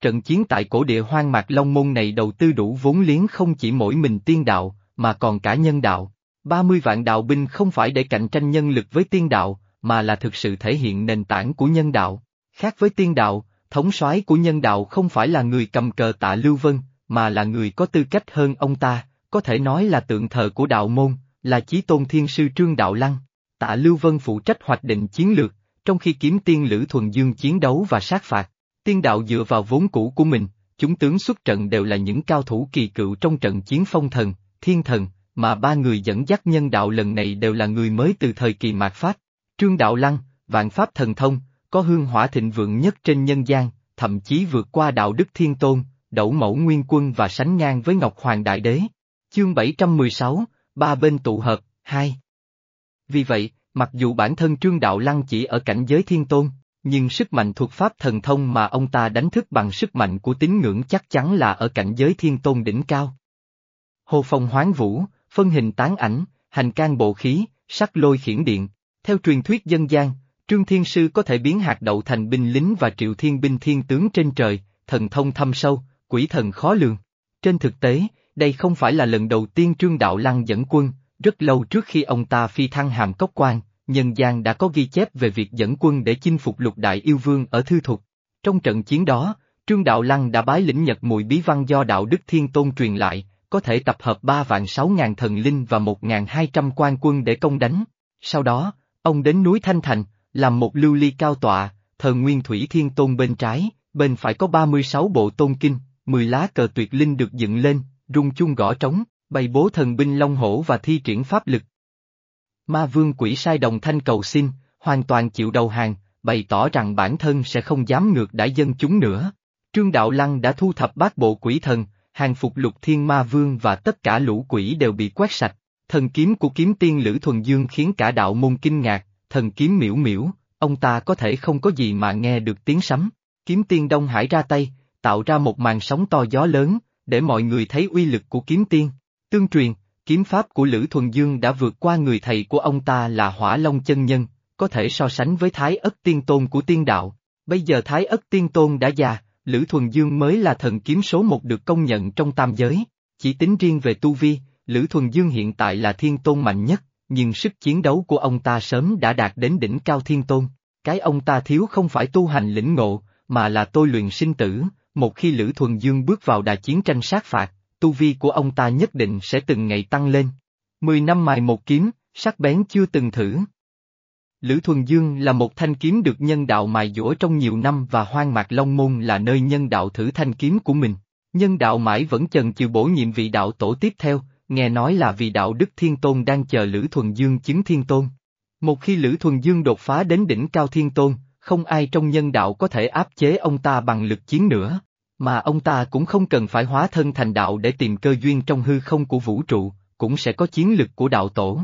Trận chiến tại cổ địa hoang mạc Long Môn này đầu tư đủ vốn liếng không chỉ mỗi mình tiên đạo, mà còn cả nhân đạo. 30 vạn đạo binh không phải để cạnh tranh nhân lực với tiên đạo, mà là thực sự thể hiện nền tảng của nhân đạo. Khác với tiên đạo, thống soái của nhân đạo không phải là người cầm cờ tạ Lưu Vân, mà là người có tư cách hơn ông ta, có thể nói là tượng thờ của đạo môn, là chí tôn thiên sư Trương Đạo Lăng. Tạ Lưu Vân phụ trách hoạch định chiến lược, trong khi kiếm tiên Lữ Thuần Dương chiến đấu và sát phạt. Tiên đạo dựa vào vốn cũ của mình, chúng tướng xuất trận đều là những cao thủ kỳ cựu trong trận chiến phong thần, thiên thần, mà ba người dẫn dắt nhân đạo lần này đều là người mới từ thời kỳ mạt Pháp. Trương Đạo Lăng, Vạn Pháp Thần Thông, có hương hỏa thịnh vượng nhất trên nhân gian, thậm chí vượt qua đạo đức thiên tôn, đẩu mẫu nguyên quân và sánh ngang với Ngọc Hoàng Đại Đế. Chương 716, ba bên tụ hợp, hai. Vì vậy, mặc dù bản thân Trương Đạo Lăng chỉ ở cảnh giới thiên tôn, nhưng sức mạnh thuộc pháp thần thông mà ông ta đánh thức bằng sức mạnh của tín ngưỡng chắc chắn là ở cảnh giới thiên tôn đỉnh cao. Hồ phong hoán vũ, phân hình tán ảnh, hành can bộ khí, sắc lôi khiển điện. Theo truyền thuyết dân gian, Trương Thiên Sư có thể biến hạt đậu thành binh lính và triệu thiên binh thiên tướng trên trời, thần thông thâm sâu, quỷ thần khó lường. Trên thực tế, đây không phải là lần đầu tiên Trương Đạo Lăng dẫn quân, rất lâu trước khi ông ta phi thăng hàm cốc quan, nhân gian đã có ghi chép về việc dẫn quân để chinh phục lục đại yêu vương ở Thư Thục. Trong trận chiến đó, Trương Đạo Lăng đã bái lĩnh nhật mùi bí văn do Đạo Đức Thiên Tôn truyền lại, có thể tập hợp ba vạn sáu ngàn thần linh và một ngàn hai trăm quan quân để công đánh. Sau đó, ông đến núi Thanh Thành, làm một lưu ly cao tọa, thờ Nguyên Thủy Thiên Tôn bên trái, bên phải có 36 bộ tôn kinh, 10 lá cờ tuyệt linh được dựng lên, rung chung gõ trống, bày bố thần binh long hổ và thi triển pháp lực. Ma vương quỷ sai đồng thanh cầu xin, hoàn toàn chịu đầu hàng, bày tỏ rằng bản thân sẽ không dám ngược đãi dân chúng nữa. Trương Đạo Lăng đã thu thập bát bộ quỷ thần, hàng phục lục thiên ma vương và tất cả lũ quỷ đều bị quét sạch. Thần kiếm của kiếm tiên Lữ Thuần Dương khiến cả đạo môn kinh ngạc, thần kiếm miễu miễu, ông ta có thể không có gì mà nghe được tiếng sấm. Kiếm tiên Đông Hải ra tay, tạo ra một màn sóng to gió lớn, để mọi người thấy uy lực của kiếm tiên. Tương truyền, kiếm pháp của Lữ Thuần Dương đã vượt qua người thầy của ông ta là Hỏa Long Chân Nhân, có thể so sánh với Thái Ất Tiên Tôn của tiên đạo. Bây giờ Thái Ất Tiên Tôn đã già, Lữ Thuần Dương mới là thần kiếm số một được công nhận trong tam giới. Chỉ tính riêng về tu vi, Lữ Thuần Dương hiện tại là thiên tôn mạnh nhất, nhưng sức chiến đấu của ông ta sớm đã đạt đến đỉnh cao thiên tôn. Cái ông ta thiếu không phải tu hành lĩnh ngộ, mà là tôi luyện sinh tử, một khi Lữ Thuần Dương bước vào đà chiến tranh sát phạt, tu vi của ông ta nhất định sẽ từng ngày tăng lên. Mười năm mài một kiếm, sắc bén chưa từng thử. Lữ Thuần Dương là một thanh kiếm được nhân đạo mài dũa trong nhiều năm và hoang mạc Long Môn là nơi nhân đạo thử thanh kiếm của mình. Nhân đạo mãi vẫn chần chừ bổ nhiệm vị đạo tổ tiếp theo, nghe nói là vì đạo Đức Thiên Tôn đang chờ Lữ Thuần Dương chứng Thiên Tôn. Một khi Lữ Thuần Dương đột phá đến đỉnh cao Thiên Tôn, không ai trong nhân đạo có thể áp chế ông ta bằng lực chiến nữa, mà ông ta cũng không cần phải hóa thân thành đạo để tìm cơ duyên trong hư không của vũ trụ, cũng sẽ có chiến lực của đạo tổ.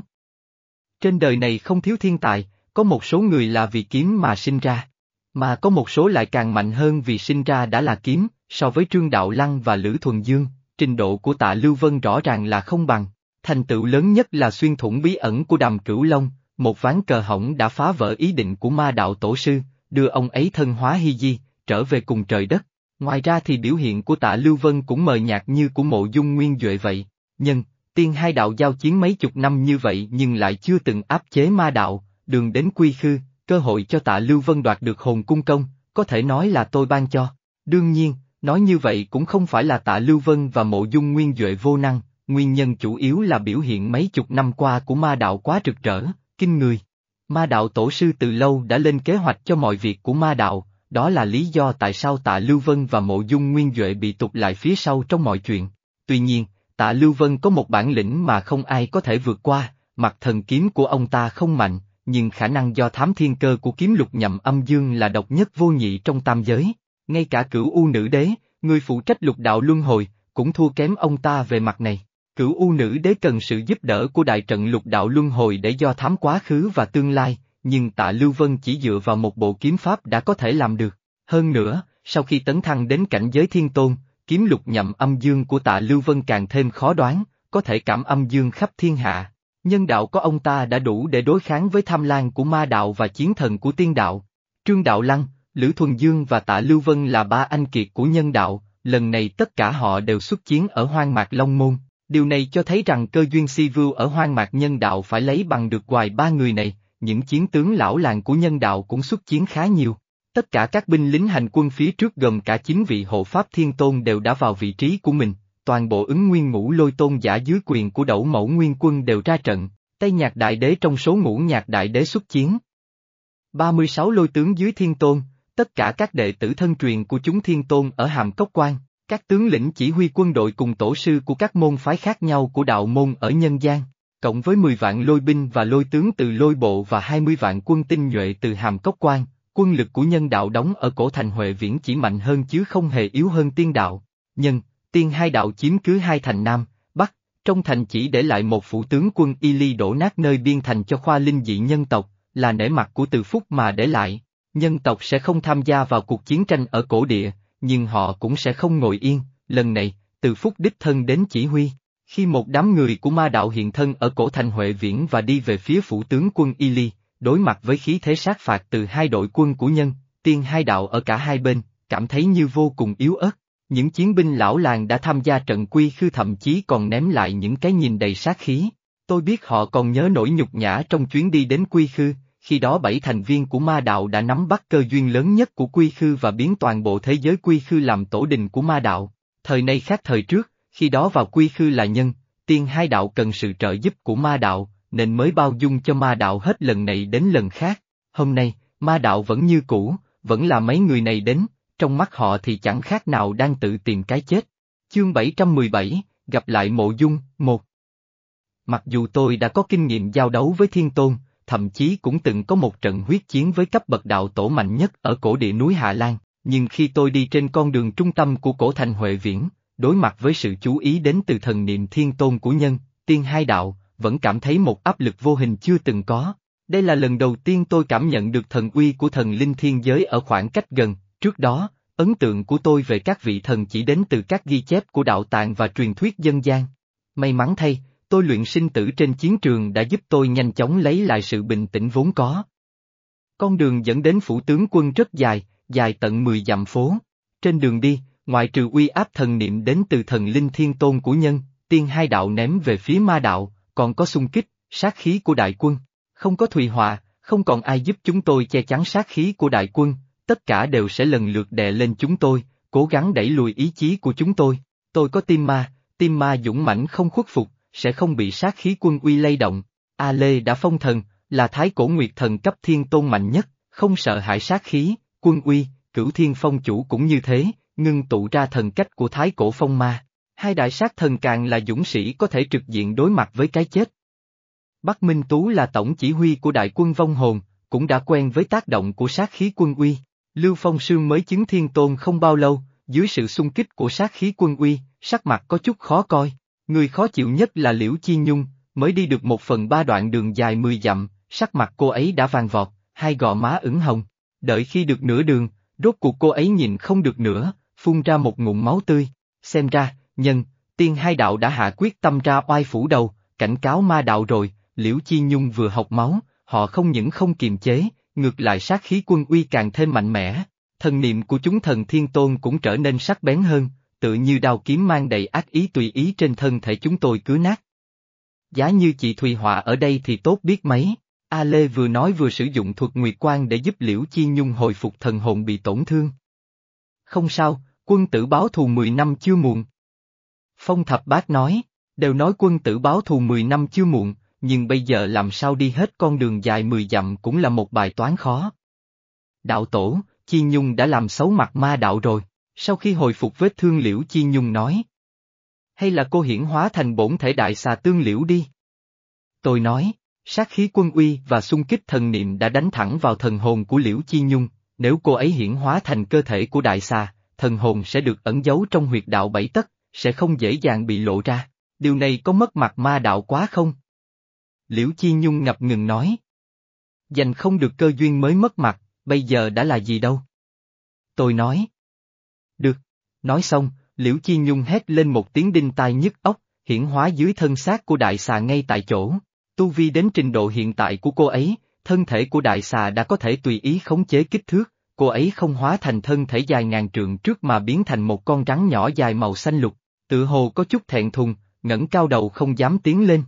Trên đời này không thiếu thiên tài, có một số người là vì kiếm mà sinh ra, mà có một số lại càng mạnh hơn vì sinh ra đã là kiếm, so với Trương Đạo Lăng và Lữ Thuần Dương, trình độ của tạ Lưu Vân rõ ràng là không bằng. Thành tựu lớn nhất là xuyên thủng bí ẩn của đàm cửu long, một ván cờ hỏng đã phá vỡ ý định của ma đạo tổ sư, đưa ông ấy thân hóa hy di, trở về cùng trời đất. Ngoài ra thì biểu hiện của tạ Lưu Vân cũng mờ nhạt như của mộ dung nguyên Duệ vậy. nhưng tiên hai đạo giao chiến mấy chục năm như vậy nhưng lại chưa từng áp chế ma đạo, đường đến quy khư, cơ hội cho tạ Lưu Vân đoạt được hồn cung công, có thể nói là tôi ban cho. Đương nhiên, nói như vậy cũng không phải là tạ Lưu Vân và mộ dung nguyên Duệ vô năng, nguyên nhân chủ yếu là biểu hiện mấy chục năm qua của ma đạo quá rực rỡ, kinh người. Ma đạo tổ sư từ lâu đã lên kế hoạch cho mọi việc của ma đạo, đó là lý do tại sao tạ Lưu Vân và mộ dung nguyên Duệ bị tụt lại phía sau trong mọi chuyện. Tuy nhiên, tạ Lưu Vân có một bản lĩnh mà không ai có thể vượt qua, mặt thần kiếm của ông ta không mạnh, nhưng khả năng do thám thiên cơ của kiếm lục nhậm âm dương là độc nhất vô nhị trong tam giới. Ngay cả cửu u nữ đế, người phụ trách lục đạo luân hồi, cũng thua kém ông ta về mặt này. Cửu U nữ đế cần sự giúp đỡ của đại trận lục đạo luân hồi để do thám quá khứ và tương lai, nhưng tạ Lưu Vân chỉ dựa vào một bộ kiếm pháp đã có thể làm được. Hơn nữa, sau khi tấn thăng đến cảnh giới thiên tôn, kiếm lục nhậm âm dương của tạ Lưu Vân càng thêm khó đoán, có thể cảm âm dương khắp thiên hạ. Nhân đạo có ông ta đã đủ để đối kháng với tham lan của ma đạo và chiến thần của tiên đạo. Trương Đạo Lăng, Lữ Thuần Dương và tạ Lưu Vân là ba anh kiệt của nhân đạo, lần này tất cả họ đều xuất chiến ở hoang mạc Long Môn, Điều này cho thấy rằng cơ duyên si vưu ở hoang mạc nhân đạo phải lấy bằng được ngoài ba người này, những chiến tướng lão làng của nhân đạo cũng xuất chiến khá nhiều. Tất cả các binh lính hành quân phía trước gồm cả chín vị hộ pháp thiên tôn đều đã vào vị trí của mình, toàn bộ ứng nguyên ngũ lôi tôn giả dưới quyền của đẩu mẫu nguyên quân đều ra trận, Tây Nhạc Đại Đế trong số ngũ Nhạc Đại Đế xuất chiến. 36 lôi tướng dưới thiên tôn, tất cả các đệ tử thân truyền của chúng thiên tôn ở hàm cốc quan, các tướng lĩnh chỉ huy quân đội cùng tổ sư của các môn phái khác nhau của đạo môn ở nhân gian, cộng với 10 vạn lôi binh và lôi tướng từ lôi bộ và 20 vạn quân tinh nhuệ từ hàm cốc quan, quân lực của nhân đạo đóng ở cổ thành Huệ Viễn chỉ mạnh hơn chứ không hề yếu hơn tiên đạo. Nhân, tiên hai đạo chiếm cứ hai thành Nam, Bắc, trong thành chỉ để lại một phụ tướng quân Y Ly đổ nát nơi biên thành cho khoa linh dị nhân tộc, là nể mặt của từ phúc mà để lại. Nhân tộc sẽ không tham gia vào cuộc chiến tranh ở cổ địa, nhưng họ cũng sẽ không ngồi yên, lần này, từ phúc đích thân đến chỉ huy. Khi một đám người của ma đạo hiện thân ở cổ thành Huệ Viễn và đi về phía phủ tướng quân Y Ly, đối mặt với khí thế sát phạt từ hai đội quân của nhân, tiên hai đạo ở cả hai bên, cảm thấy như vô cùng yếu ớt. Những chiến binh lão làng đã tham gia trận quy khư thậm chí còn ném lại những cái nhìn đầy sát khí. Tôi biết họ còn nhớ nỗi nhục nhã trong chuyến đi đến quy khư, khi đó bảy thành viên của ma đạo đã nắm bắt cơ duyên lớn nhất của quy khư và biến toàn bộ thế giới quy khư làm tổ đình của ma đạo. Thời nay khác thời trước, khi đó vào quy khư là nhân, tiên hai đạo cần sự trợ giúp của ma đạo, nên mới bao dung cho ma đạo hết lần này đến lần khác. Hôm nay, ma đạo vẫn như cũ, vẫn là mấy người này đến, trong mắt họ thì chẳng khác nào đang tự tìm cái chết. Chương 717, gặp lại mộ dung, một. Mặc dù tôi đã có kinh nghiệm giao đấu với thiên tôn, thậm chí cũng từng có một trận huyết chiến với cấp bậc đạo tổ mạnh nhất ở cổ địa núi Hạ Lan, nhưng khi tôi đi trên con đường trung tâm của cổ thành Huệ Viễn, đối mặt với sự chú ý đến từ thần niệm thiên tôn của nhân, tiên hai đạo, vẫn cảm thấy một áp lực vô hình chưa từng có. Đây là lần đầu tiên tôi cảm nhận được thần uy của thần linh thiên giới ở khoảng cách gần, trước đó, ấn tượng của tôi về các vị thần chỉ đến từ các ghi chép của đạo tạng và truyền thuyết dân gian. May mắn thay, tôi luyện sinh tử trên chiến trường đã giúp tôi nhanh chóng lấy lại sự bình tĩnh vốn có. Con đường dẫn đến phủ tướng quân rất dài, dài tận 10 dặm phố. Trên đường đi, ngoại trừ uy áp thần niệm đến từ thần linh thiên tôn của nhân, tiên hai đạo ném về phía ma đạo, còn có xung kích, sát khí của đại quân. Không có Thùy Hòa, không còn ai giúp chúng tôi che chắn sát khí của đại quân, tất cả đều sẽ lần lượt đè lên chúng tôi, cố gắng đẩy lùi ý chí của chúng tôi. Tôi có tim ma, tim ma dũng mãnh không khuất phục, sẽ không bị sát khí quân uy lay động. A Lê đã phong thần, là thái cổ nguyệt thần cấp thiên tôn mạnh nhất, không sợ hãi sát khí, quân uy, cửu thiên phong chủ cũng như thế, ngưng tụ ra thần cách của thái cổ phong ma. Hai đại sát thần càng là dũng sĩ có thể trực diện đối mặt với cái chết. Bắc Minh Tú là tổng chỉ huy của đại quân vong hồn, cũng đã quen với tác động của sát khí quân uy. Lưu Phong Sương mới chứng thiên tôn không bao lâu, dưới sự xung kích của sát khí quân uy, sắc mặt có chút khó coi. Người khó chịu nhất là Liễu Chi Nhung, mới đi được một phần ba đoạn đường dài mười dặm, sắc mặt cô ấy đã vàng vọt, hai gò má ửng hồng. Đợi khi được nửa đường, rốt cuộc cô ấy nhìn không được nữa, phun ra một ngụm máu tươi. Xem ra, nhân, tiên hai đạo đã hạ quyết tâm ra oai phủ đầu, cảnh cáo ma đạo rồi, Liễu Chi Nhung vừa học máu, họ không những không kiềm chế, ngược lại sát khí quân uy càng thêm mạnh mẽ. Thần niệm của chúng thần thiên tôn cũng trở nên sắc bén hơn, tự như đao kiếm mang đầy ác ý tùy ý trên thân thể chúng tôi cứ nát. Giá như chị Thùy Họa ở đây thì tốt biết mấy. A Lê vừa nói vừa sử dụng thuật nguyệt quan để giúp Liễu Chi Nhung hồi phục thần hồn bị tổn thương. Không sao, quân tử báo thù 10 năm chưa muộn. Phong Thập Bác nói, đều nói quân tử báo thù 10 năm chưa muộn, nhưng bây giờ làm sao đi hết con đường dài 10 dặm cũng là một bài toán khó. Đạo tổ, Chi Nhung đã làm xấu mặt ma đạo rồi, sau khi hồi phục vết thương Liễu Chi Nhung nói. Hay là cô hiển hóa thành bổn thể đại xà tương liễu đi? Tôi nói, sát khí quân uy và xung kích thần niệm đã đánh thẳng vào thần hồn của Liễu Chi Nhung, nếu cô ấy hiển hóa thành cơ thể của đại xà, thần hồn sẽ được ẩn giấu trong huyệt đạo bảy tấc, sẽ không dễ dàng bị lộ ra. Điều này có mất mặt ma đạo quá không? Liễu Chi Nhung ngập ngừng nói. Dành không được cơ duyên mới mất mặt, bây giờ đã là gì đâu? Tôi nói. Nói xong, Liễu Chi Nhung hét lên một tiếng đinh tai nhức óc, hiển hóa dưới thân xác của đại xà ngay tại chỗ. Tu vi đến trình độ hiện tại của cô ấy, thân thể của đại xà đã có thể tùy ý khống chế kích thước, cô ấy không hóa thành thân thể dài ngàn trượng trước mà biến thành một con rắn nhỏ dài màu xanh lục, tự hồ có chút thẹn thùng, ngẩng cao đầu không dám tiến lên.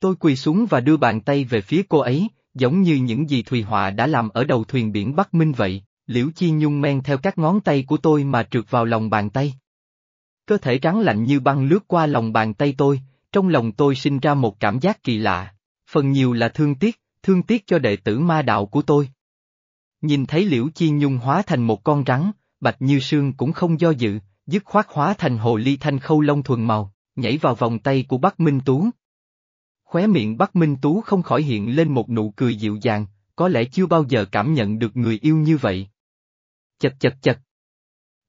Tôi quỳ xuống và đưa bàn tay về phía cô ấy, giống như những gì Thùy Họa đã làm ở đầu thuyền biển Bắc Minh vậy, liễu chi nhung men theo các ngón tay của tôi mà trượt vào lòng bàn tay. Cơ thể trắng lạnh như băng lướt qua lòng bàn tay tôi, trong lòng tôi sinh ra một cảm giác kỳ lạ, phần nhiều là thương tiếc, thương tiếc cho đệ tử ma đạo của tôi. Nhìn thấy liễu chi nhung hóa thành một con rắn, bạch như sương cũng không do dự, dứt khoát hóa thành hồ ly thanh khâu lông thuần màu, nhảy vào vòng tay của Bắc Minh Tú. Khóe miệng Bắc Minh Tú không khỏi hiện lên một nụ cười dịu dàng, có lẽ chưa bao giờ cảm nhận được người yêu như vậy. Chật chật chật.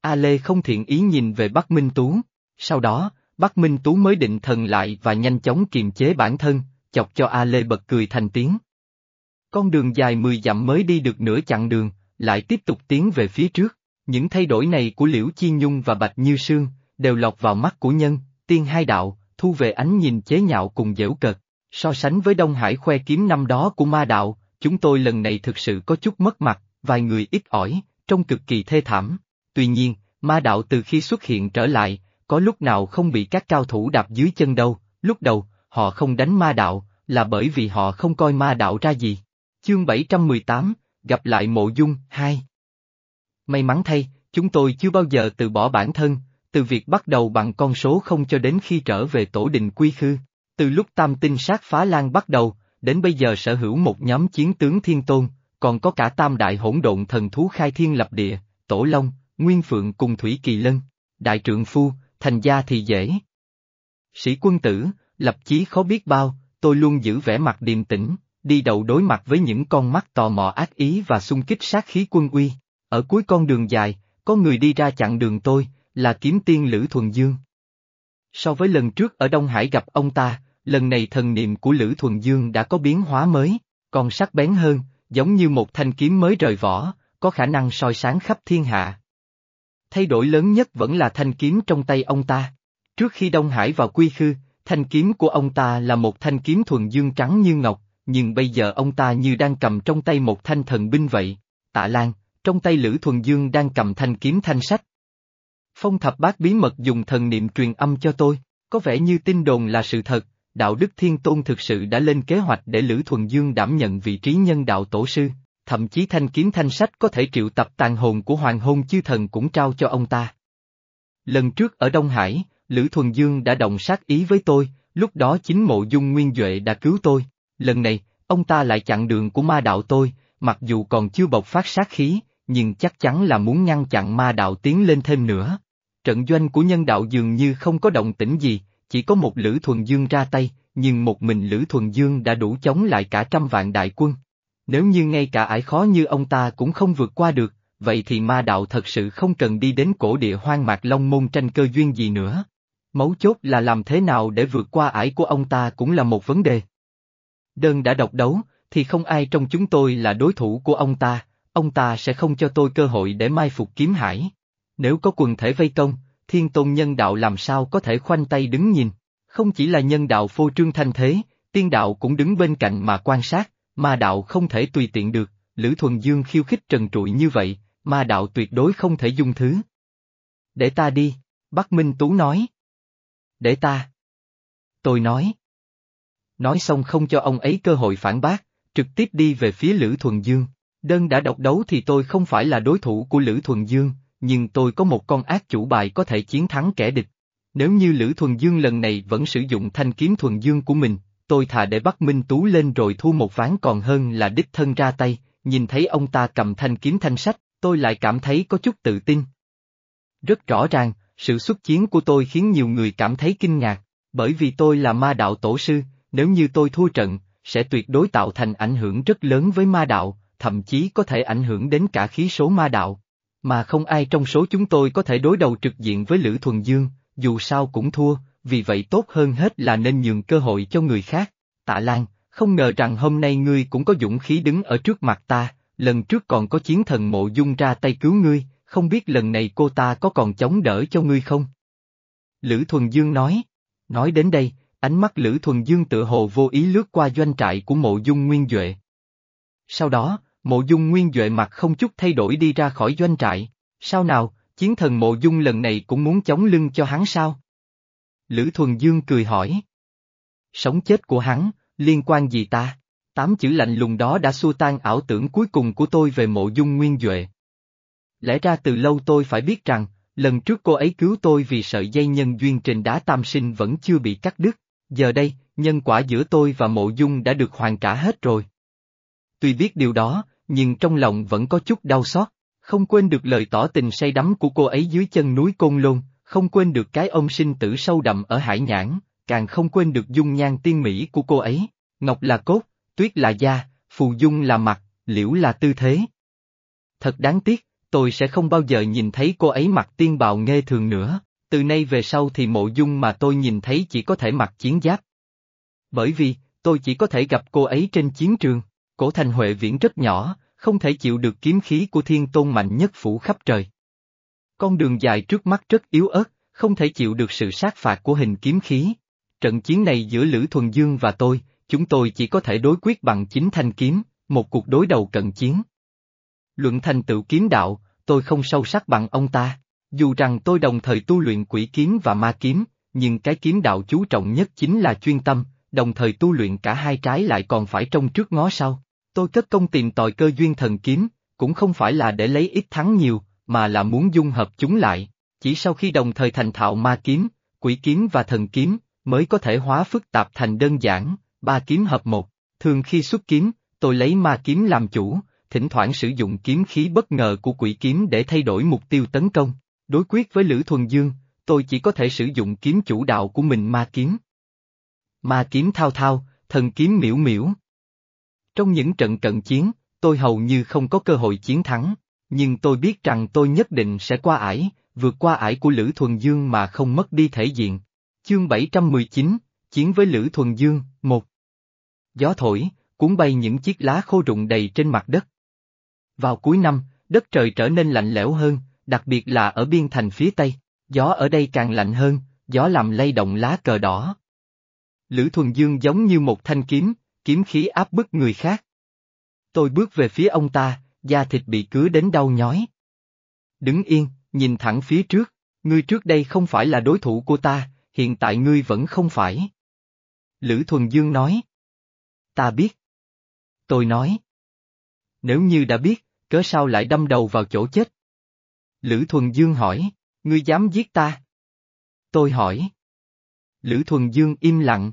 A Lê không thiện ý nhìn về Bắc Minh Tú, sau đó, Bắc Minh Tú mới định thần lại và nhanh chóng kiềm chế bản thân, chọc cho A Lê bật cười thành tiếng. Con đường dài 10 dặm mới đi được nửa chặng đường, lại tiếp tục tiến về phía trước. Những thay đổi này của Liễu Chi Nhung và Bạch Như Sương, đều lọt vào mắt của nhân, tiên hai đạo, thu về ánh nhìn chế nhạo cùng dễu cợt. So sánh với Đông Hải khoe kiếm năm đó của ma đạo, chúng tôi lần này thực sự có chút mất mặt, vài người ít ỏi, trông cực kỳ thê thảm. Tuy nhiên, ma đạo từ khi xuất hiện trở lại, có lúc nào không bị các cao thủ đạp dưới chân đâu, lúc đầu, họ không đánh ma đạo, là bởi vì họ không coi ma đạo ra gì. Chương 718, gặp lại mộ dung, 2 May mắn thay, chúng tôi chưa bao giờ từ bỏ bản thân, từ việc bắt đầu bằng con số không cho đến khi trở về tổ đình quy khư. Từ lúc tam tinh sát phá lan bắt đầu, đến bây giờ sở hữu một nhóm chiến tướng thiên tôn, còn có cả tam đại hỗn độn thần thú khai thiên lập địa, tổ long, nguyên phượng cùng thủy kỳ lân, đại trượng phu, thành gia thì dễ. Sĩ quân tử, lập chí khó biết bao, tôi luôn giữ vẻ mặt điềm tĩnh, đi đầu đối mặt với những con mắt tò mò ác ý và xung kích sát khí quân uy. Ở cuối con đường dài, có người đi ra chặn đường tôi, là kiếm tiên Lữ Thuần Dương. So với lần trước ở Đông Hải gặp ông ta, lần này thần niệm của Lữ Thuần Dương đã có biến hóa mới, còn sắc bén hơn, giống như một thanh kiếm mới rời vỏ, có khả năng soi sáng khắp thiên hạ. Thay đổi lớn nhất vẫn là thanh kiếm trong tay ông ta. Trước khi Đông Hải vào quy khư, thanh kiếm của ông ta là một thanh kiếm thuần dương trắng như ngọc, nhưng bây giờ ông ta như đang cầm trong tay một thanh thần binh vậy. Tạ Lan, trong tay Lữ Thuần Dương đang cầm thanh kiếm thanh sách. Phong thập bát bí mật dùng thần niệm truyền âm cho tôi, có vẻ như tin đồn là sự thật, đạo đức thiên tôn thực sự đã lên kế hoạch để Lữ Thuần Dương đảm nhận vị trí nhân đạo tổ sư, thậm chí thanh kiếm thanh sách có thể triệu tập tàn hồn của hoàng hôn chư thần cũng trao cho ông ta. Lần trước ở Đông Hải, Lữ Thuần Dương đã đồng sát ý với tôi, lúc đó chính mộ dung nguyên Duệ đã cứu tôi, lần này, ông ta lại chặn đường của ma đạo tôi, mặc dù còn chưa bộc phát sát khí, nhưng chắc chắn là muốn ngăn chặn ma đạo tiến lên thêm nữa. Trận doanh của nhân đạo dường như không có động tĩnh gì, chỉ có một Lữ Thuần Dương ra tay, nhưng một mình Lữ Thuần Dương đã đủ chống lại cả trăm vạn đại quân. Nếu như ngay cả ải khó như ông ta cũng không vượt qua được, vậy thì ma đạo thật sự không cần đi đến cổ địa hoang mạc Long Môn tranh cơ duyên gì nữa. Mấu chốt là làm thế nào để vượt qua ải của ông ta cũng là một vấn đề. Đơn đã độc đấu, thì không ai trong chúng tôi là đối thủ của ông ta, ông ta sẽ không cho tôi cơ hội để mai phục kiếm hải. Nếu có quần thể vây công, thiên tôn nhân đạo làm sao có thể khoanh tay đứng nhìn. Không chỉ là nhân đạo phô trương thanh thế, tiên đạo cũng đứng bên cạnh mà quan sát, ma đạo không thể tùy tiện được, Lữ Thuần Dương khiêu khích trần trụi như vậy, ma đạo tuyệt đối không thể dung thứ. Để ta đi, Bắc Minh Tú nói. Để ta. Tôi nói. Nói xong không cho ông ấy cơ hội phản bác, trực tiếp đi về phía Lữ Thuần Dương. Đơn đã độc đấu thì tôi không phải là đối thủ của Lữ Thuần Dương, nhưng tôi có một con ác chủ bài có thể chiến thắng kẻ địch. Nếu như Lữ Thuần Dương lần này vẫn sử dụng thanh kiếm Thuần Dương của mình, tôi thà để bắt Minh Tú lên rồi thu một ván còn hơn là đích thân ra tay, nhìn thấy ông ta cầm thanh kiếm thanh sách, tôi lại cảm thấy có chút tự tin. Rất rõ ràng, sự xuất chiến của tôi khiến nhiều người cảm thấy kinh ngạc, bởi vì tôi là ma đạo tổ sư, nếu như tôi thua trận, sẽ tuyệt đối tạo thành ảnh hưởng rất lớn với ma đạo, thậm chí có thể ảnh hưởng đến cả khí số ma đạo. Mà không ai trong số chúng tôi có thể đối đầu trực diện với Lữ Thuần Dương, dù sao cũng thua, vì vậy tốt hơn hết là nên nhường cơ hội cho người khác. Tạ Lan, không ngờ rằng hôm nay ngươi cũng có dũng khí đứng ở trước mặt ta, lần trước còn có chiến thần mộ dung ra tay cứu ngươi, không biết lần này cô ta có còn chống đỡ cho ngươi không? Lữ Thuần Dương nói. Nói đến đây, ánh mắt Lữ Thuần Dương tự hồ vô ý lướt qua doanh trại của mộ dung nguyên Duệ. Sau đó, mộ dung nguyên Duệ mặt không chút thay đổi đi ra khỏi doanh trại. Sao nào, chiến thần mộ dung lần này cũng muốn chống lưng cho hắn sao? Lữ Thuần Dương cười hỏi. Sống chết của hắn, liên quan gì ta? Tám chữ lạnh lùng đó đã xua tan ảo tưởng cuối cùng của tôi về mộ dung nguyên Duệ. Lẽ ra từ lâu tôi phải biết rằng, lần trước cô ấy cứu tôi vì sợi dây nhân duyên trên đá tam sinh vẫn chưa bị cắt đứt, giờ đây, nhân quả giữa tôi và mộ dung đã được hoàn trả hết rồi. Tuy biết điều đó, nhưng trong lòng vẫn có chút đau xót, không quên được lời tỏ tình say đắm của cô ấy dưới chân núi Côn Lôn, không quên được cái ông sinh tử sâu đậm ở Hải Nhãn, càng không quên được dung nhan tiên mỹ của cô ấy, ngọc là cốt, tuyết là da, phù dung là mặt, liễu là tư thế. Thật đáng tiếc, tôi sẽ không bao giờ nhìn thấy cô ấy mặc tiên bào nghê thường nữa, từ nay về sau thì mộ dung mà tôi nhìn thấy chỉ có thể mặc chiến giáp. Bởi vì, tôi chỉ có thể gặp cô ấy trên chiến trường, cổ thành Huệ Viễn rất nhỏ, không thể chịu được kiếm khí của thiên tôn mạnh nhất phủ khắp trời. Con đường dài trước mắt rất yếu ớt, không thể chịu được sự sát phạt của hình kiếm khí. Trận chiến này giữa Lữ Thuần Dương và tôi, chúng tôi chỉ có thể đối quyết bằng chính thanh kiếm, một cuộc đối đầu cận chiến. Luận thành tựu kiếm đạo, tôi không sâu sắc bằng ông ta, dù rằng tôi đồng thời tu luyện quỷ kiếm và ma kiếm, nhưng cái kiếm đạo chú trọng nhất chính là chuyên tâm, đồng thời tu luyện cả hai trái lại còn phải trông trước ngó sau. Tôi cất công tìm tòi cơ duyên thần kiếm, cũng không phải là để lấy ít thắng nhiều, mà là muốn dung hợp chúng lại, chỉ sau khi đồng thời thành thạo ma kiếm, quỷ kiếm và thần kiếm, mới có thể hóa phức tạp thành đơn giản, ba kiếm hợp một, thường khi xuất kiếm, tôi lấy ma kiếm làm chủ, thỉnh thoảng sử dụng kiếm khí bất ngờ của quỷ kiếm để thay đổi mục tiêu tấn công. Đối quyết với Lữ Thuần Dương, tôi chỉ có thể sử dụng kiếm chủ đạo của mình ma kiếm. Ma kiếm thao thao, thần kiếm miễu miễu. Trong những trận cận chiến, tôi hầu như không có cơ hội chiến thắng, nhưng tôi biết rằng tôi nhất định sẽ qua ải, vượt qua ải của Lữ Thuần Dương mà không mất đi thể diện. Chương 719, Chiến với Lữ Thuần Dương, 1 Gió thổi, cuốn bay những chiếc lá khô rụng đầy trên mặt đất. Vào cuối năm, đất trời trở nên lạnh lẽo hơn, đặc biệt là ở biên thành phía tây, gió ở đây càng lạnh hơn, gió làm lay động lá cờ đỏ. Lữ Thuần Dương giống như một thanh kiếm, kiếm khí áp bức người khác. Tôi bước về phía ông ta, da thịt bị cứa đến đau nhói. Đứng yên, nhìn thẳng phía trước, ngươi trước đây không phải là đối thủ của ta, hiện tại ngươi vẫn không phải. Lữ Thuần Dương nói. Ta biết. Tôi nói. Nếu như đã biết, cớ sao lại đâm đầu vào chỗ chết? Lữ Thuần Dương hỏi, ngươi dám giết ta? Tôi hỏi. Lữ Thuần Dương im lặng.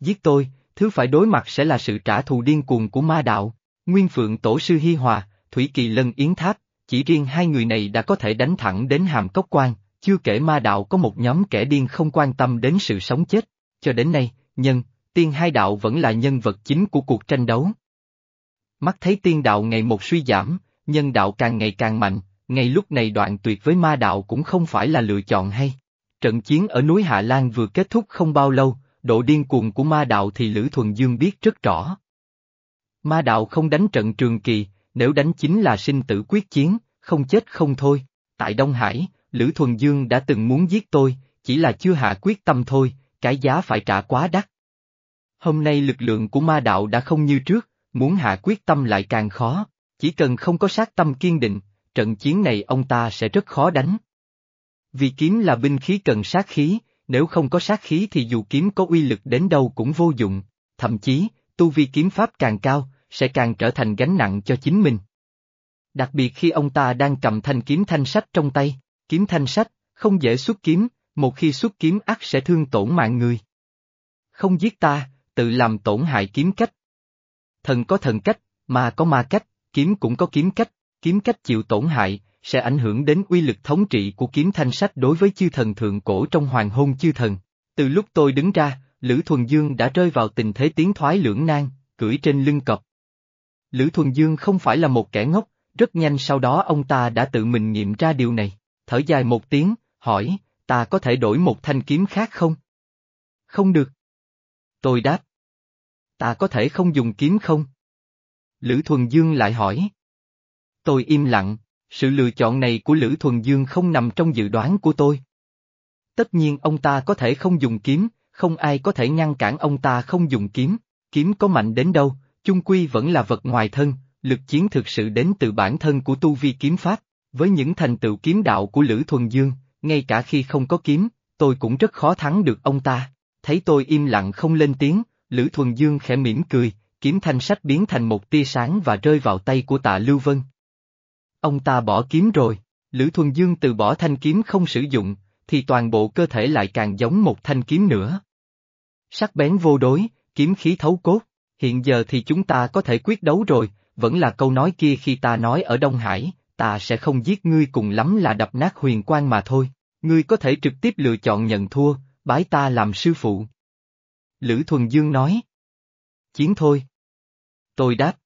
Giết tôi, thứ phải đối mặt sẽ là sự trả thù điên cuồng của ma đạo. Nguyên Phượng Tổ sư Hi Hòa, Thủy Kỳ Lân Yến Tháp, chỉ riêng hai người này đã có thể đánh thẳng đến hàm cốc quan, chưa kể ma đạo có một nhóm kẻ điên không quan tâm đến sự sống chết. Cho đến nay, nhân, tiên hai đạo vẫn là nhân vật chính của cuộc tranh đấu. Mắt thấy tiên đạo ngày một suy giảm, nhân đạo càng ngày càng mạnh, ngay lúc này đoạn tuyệt với ma đạo cũng không phải là lựa chọn hay. trận chiến ở núi Hạ Lan vừa kết thúc không bao lâu, độ điên cuồng của ma đạo thì Lữ Thuần Dương biết rất rõ. Ma đạo không đánh trận trường kỳ, nếu đánh chính là sinh tử quyết chiến, không chết không thôi. Tại Đông Hải, Lữ Thuần Dương đã từng muốn giết tôi, chỉ là chưa hạ quyết tâm thôi, cái giá phải trả quá đắt. Hôm nay lực lượng của ma đạo đã không như trước, muốn hạ quyết tâm lại càng khó, chỉ cần không có sát tâm kiên định, trận chiến này ông ta sẽ rất khó đánh. Vì kiếm là binh khí cần sát khí, nếu không có sát khí thì dù kiếm có uy lực đến đâu cũng vô dụng, thậm chí, tu vi kiếm pháp càng cao, sẽ càng trở thành gánh nặng cho chính mình. Đặc biệt khi ông ta đang cầm thanh kiếm thanh sách trong tay, kiếm thanh sách, không dễ xuất kiếm, một khi xuất kiếm ắt sẽ thương tổn mạng người. Không giết ta, tự làm tổn hại kiếm cách. Thần có thần cách, mà có ma cách, kiếm cũng có kiếm cách, kiếm cách chịu tổn hại, sẽ ảnh hưởng đến uy lực thống trị của kiếm thanh sách đối với chư thần thượng cổ trong hoàng hôn chư thần. Từ lúc tôi đứng ra, Lữ Thuần Dương đã rơi vào tình thế tiến thoái lưỡng nan, cưỡi trên lưng cọp. Lữ Thuần Dương không phải là một kẻ ngốc, rất nhanh sau đó ông ta đã tự mình nghiệm ra điều này, thở dài một tiếng, hỏi, ta có thể đổi một thanh kiếm khác không? Không được. Tôi đáp. Ta có thể không dùng kiếm không? Lữ Thuần Dương lại hỏi. Tôi im lặng, sự lựa chọn này của Lữ Thuần Dương không nằm trong dự đoán của tôi. Tất nhiên ông ta có thể không dùng kiếm, không ai có thể ngăn cản ông ta không dùng kiếm, kiếm có mạnh đến đâu, chung quy vẫn là vật ngoài thân, lực chiến thực sự đến từ bản thân của tu vi kiếm pháp, với những thành tựu kiếm đạo của Lữ Thuần Dương, ngay cả khi không có kiếm, tôi cũng rất khó thắng được ông ta. Thấy tôi im lặng không lên tiếng, Lữ Thuần Dương khẽ mỉm cười, kiếm thanh sách biến thành một tia sáng và rơi vào tay của tạ Lưu Vân. Ông ta bỏ kiếm rồi, Lữ Thuần Dương từ bỏ thanh kiếm không sử dụng, thì toàn bộ cơ thể lại càng giống một thanh kiếm nữa. Sắc bén vô đối, kiếm khí thấu cốt, hiện giờ thì chúng ta có thể quyết đấu rồi, vẫn là câu nói kia khi ta nói ở Đông Hải, ta sẽ không giết ngươi cùng lắm là đập nát huyền quan mà thôi, ngươi có thể trực tiếp lựa chọn nhận thua, bái ta làm sư phụ. Lữ Thuần Dương nói. Chiến thôi. Tôi đáp.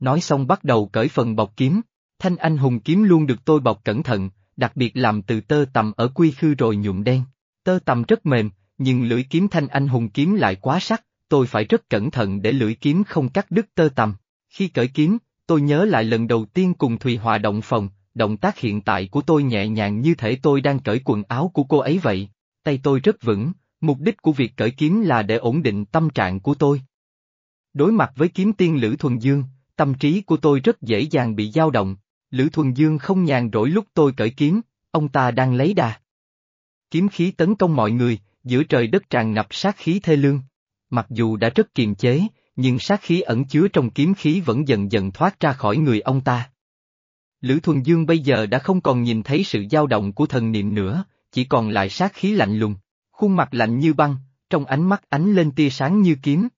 Nói xong bắt đầu cởi phần bọc kiếm, thanh anh hùng kiếm luôn được tôi bọc cẩn thận, đặc biệt làm từ tơ tầm ở quy khư rồi nhuộm đen. Tơ tầm rất mềm, nhưng lưỡi kiếm thanh anh hùng kiếm lại quá sắc, tôi phải rất cẩn thận để lưỡi kiếm không cắt đứt tơ tầm. Khi cởi kiếm, tôi nhớ lại lần đầu tiên cùng Thùy Hòa động phòng, động tác hiện tại của tôi nhẹ nhàng như thể tôi đang cởi quần áo của cô ấy vậy. Tay tôi rất vững, mục đích của việc cởi kiếm là để ổn định tâm trạng của tôi. Đối mặt với kiếm tiên Lữ Thuần Dương, tâm trí của tôi rất dễ dàng bị dao động. Lữ Thuần Dương không nhàn rỗi lúc tôi cởi kiếm, ông ta đang lấy đà. Kiếm khí tấn công mọi người, giữa trời đất tràn ngập sát khí thê lương. Mặc dù đã rất kiềm chế, nhưng sát khí ẩn chứa trong kiếm khí vẫn dần dần thoát ra khỏi người ông ta. Lữ Thuần Dương bây giờ đã không còn nhìn thấy sự dao động của thần niệm nữa, chỉ còn lại sát khí lạnh lùng, khuôn mặt lạnh như băng, trong ánh mắt ánh lên tia sáng như kiếm.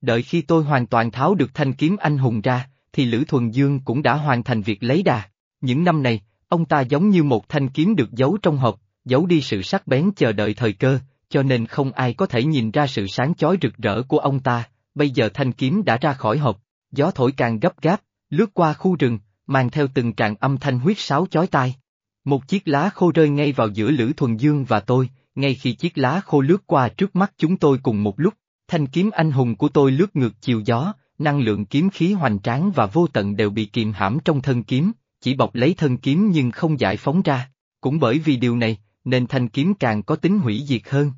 Đợi khi tôi hoàn toàn tháo được thanh kiếm anh hùng ra, thì Lữ Thuần Dương cũng đã hoàn thành việc lấy đà. Những năm này, ông ta giống như một thanh kiếm được giấu trong hộp, giấu đi sự sắc bén chờ đợi thời cơ, cho nên không ai có thể nhìn ra sự sáng chói rực rỡ của ông ta, bây giờ thanh kiếm đã ra khỏi hộp, gió thổi càng gấp gáp, lướt qua khu rừng, mang theo từng tràng âm thanh huyết sáo chói tai. Một chiếc lá khô rơi ngay vào giữa Lữ Thuần Dương và tôi, ngay khi chiếc lá khô lướt qua trước mắt chúng tôi cùng một lúc, thanh kiếm anh hùng của tôi lướt ngược chiều gió, năng lượng kiếm khí hoành tráng và vô tận đều bị kìm hãm trong thân kiếm, chỉ bọc lấy thân kiếm nhưng không giải phóng ra. Cũng bởi vì điều này, nên thanh kiếm càng có tính hủy diệt hơn.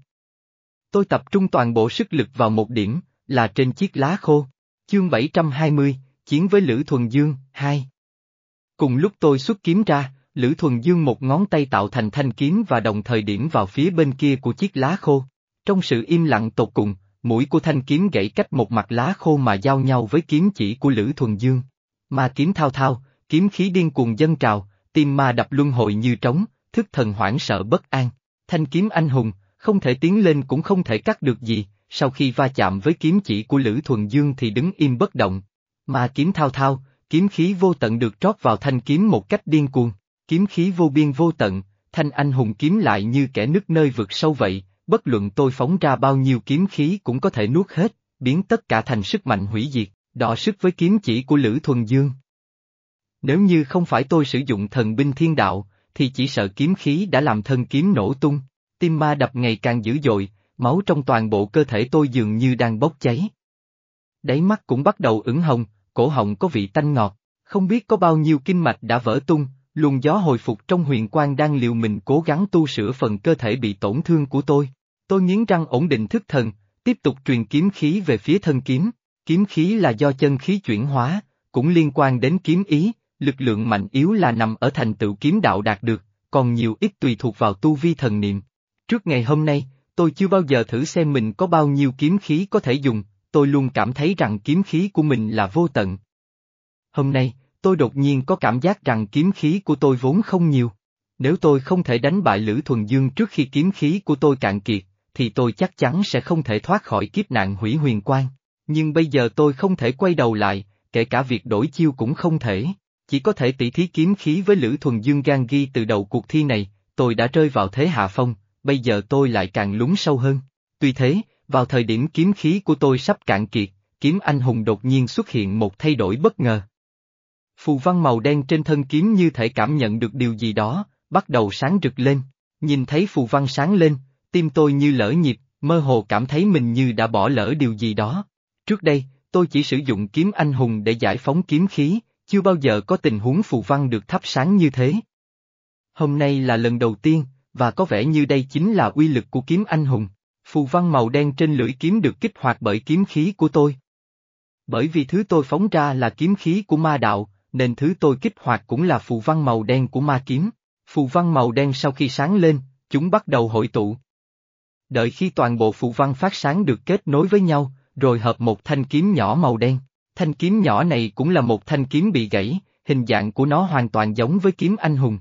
Tôi tập trung toàn bộ sức lực vào một điểm, là trên chiếc lá khô. Chương 720, Chiến với Lữ Thuần Dương, 2 Cùng lúc tôi xuất kiếm ra, Lữ Thuần Dương một ngón tay tạo thành thanh kiếm và đồng thời điểm vào phía bên kia của chiếc lá khô. Trong sự im lặng tột cùng, mũi của thanh kiếm gãy cách một mặt lá khô mà giao nhau với kiếm chỉ của Lữ Thuần Dương. Ma kiếm thao thao, kiếm khí điên cuồng dân trào, tim ma đập luân hồi như trống, thức thần hoảng sợ bất an. Thanh kiếm anh hùng, không thể tiến lên cũng không thể cắt được gì, sau khi va chạm với kiếm chỉ của Lữ Thuần Dương thì đứng im bất động. Ma kiếm thao thao, kiếm khí vô tận được trót vào thanh kiếm một cách điên cuồng, kiếm khí vô biên vô tận, thanh anh hùng kiếm lại như kẻ nứt nơi vực sâu vậy, bất luận tôi phóng ra bao nhiêu kiếm khí cũng có thể nuốt hết, biến tất cả thành sức mạnh hủy diệt, đọ sức với kiếm chỉ của Lữ Thuần Dương. Nếu như không phải tôi sử dụng thần binh thiên đạo, thì chỉ sợ kiếm khí đã làm thân kiếm nổ tung. Tim ma đập ngày càng dữ dội, máu trong toàn bộ cơ thể tôi dường như đang bốc cháy. Đáy mắt cũng bắt đầu ửng hồng, cổ họng có vị tanh ngọt, không biết có bao nhiêu kinh mạch đã vỡ tung, luồng gió hồi phục trong huyền quang đang liều mình cố gắng tu sửa phần cơ thể bị tổn thương của tôi. Tôi nghiến răng ổn định thức thần, tiếp tục truyền kiếm khí về phía thân kiếm. Kiếm khí là do chân khí chuyển hóa, cũng liên quan đến kiếm ý, lực lượng mạnh yếu là nằm ở thành tựu kiếm đạo đạt được, còn nhiều ít tùy thuộc vào tu vi thần niệm. Trước ngày hôm nay, tôi chưa bao giờ thử xem mình có bao nhiêu kiếm khí có thể dùng, tôi luôn cảm thấy rằng kiếm khí của mình là vô tận. Hôm nay, tôi đột nhiên có cảm giác rằng kiếm khí của tôi vốn không nhiều. Nếu tôi không thể đánh bại Lữ Thuần Dương trước khi kiếm khí của tôi cạn kiệt, thì tôi chắc chắn sẽ không thể thoát khỏi kiếp nạn hủy huyền quan. Nhưng bây giờ tôi không thể quay đầu lại, kể cả việc đổi chiêu cũng không thể. Chỉ có thể tỷ thí kiếm khí với Lữ Thuần Dương gan ghi từ đầu cuộc thi này, tôi đã rơi vào thế hạ phong, bây giờ tôi lại càng lún sâu hơn. Tuy thế, vào thời điểm kiếm khí của tôi sắp cạn kiệt, kiếm anh hùng đột nhiên xuất hiện một thay đổi bất ngờ. Phù văn màu đen trên thân kiếm như thể cảm nhận được điều gì đó, bắt đầu sáng rực lên. Nhìn thấy phù văn sáng lên, tim tôi như lỡ nhịp, mơ hồ cảm thấy mình như đã bỏ lỡ điều gì đó. Trước đây, tôi chỉ sử dụng kiếm anh hùng để giải phóng kiếm khí, chưa bao giờ có tình huống phù văn được thắp sáng như thế. Hôm nay là lần đầu tiên, và có vẻ như đây chính là uy lực của kiếm anh hùng. Phù văn màu đen trên lưỡi kiếm được kích hoạt bởi kiếm khí của tôi. Bởi vì thứ tôi phóng ra là kiếm khí của ma đạo, nên thứ tôi kích hoạt cũng là phù văn màu đen của ma kiếm. Phù văn màu đen sau khi sáng lên, chúng bắt đầu hội tụ. Đợi khi toàn bộ phù văn phát sáng được kết nối với nhau, rồi hợp một thanh kiếm nhỏ màu đen. Thanh kiếm nhỏ này cũng là một thanh kiếm bị gãy, hình dạng của nó hoàn toàn giống với kiếm anh hùng.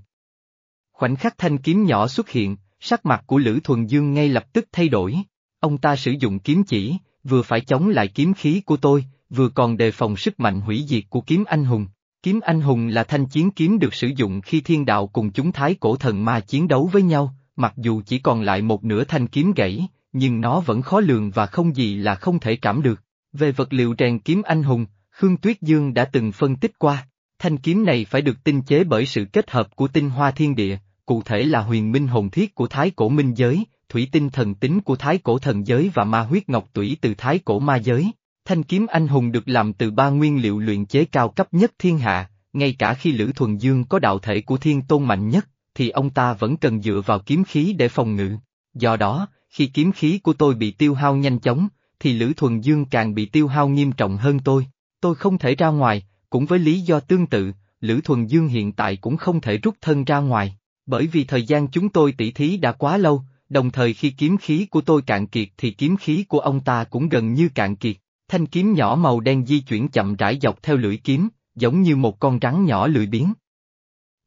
Khoảnh khắc thanh kiếm nhỏ xuất hiện, sắc mặt của Lữ Thuần Dương ngay lập tức thay đổi. Ông ta sử dụng kiếm chỉ, vừa phải chống lại kiếm khí của tôi, vừa còn đề phòng sức mạnh hủy diệt của kiếm anh hùng. Kiếm anh hùng là thanh chiến kiếm được sử dụng khi thiên đạo cùng chúng thái cổ thần ma chiến đấu với nhau, mặc dù chỉ còn lại một nửa thanh kiếm gãy, nhưng nó vẫn khó lường và không gì là không thể cảm được. Về vật liệu rèn kiếm anh hùng, Khương Tuyết Dương đã từng phân tích qua, thanh kiếm này phải được tinh chế bởi sự kết hợp của tinh hoa thiên địa, cụ thể là huyền minh hồn thiết của thái cổ minh giới, thủy tinh thần tính của thái cổ thần giới và ma huyết ngọc tủy từ thái cổ ma giới. Thanh kiếm anh hùng được làm từ ba nguyên liệu luyện chế cao cấp nhất thiên hạ, ngay cả khi Lữ Thuần Dương có đạo thể của thiên tôn mạnh nhất, thì ông ta vẫn cần dựa vào kiếm khí để phòng ngự. Do đó, khi kiếm khí của tôi bị tiêu hao nhanh chóng, thì Lữ Thuần Dương càng bị tiêu hao nghiêm trọng hơn tôi. Tôi không thể ra ngoài, cũng với lý do tương tự, Lữ Thuần Dương hiện tại cũng không thể rút thân ra ngoài, bởi vì thời gian chúng tôi tỉ thí đã quá lâu, đồng thời khi kiếm khí của tôi cạn kiệt thì kiếm khí của ông ta cũng gần như cạn kiệt. Thanh kiếm nhỏ màu đen di chuyển chậm rãi dọc theo lưỡi kiếm, giống như một con rắn nhỏ lười biếng.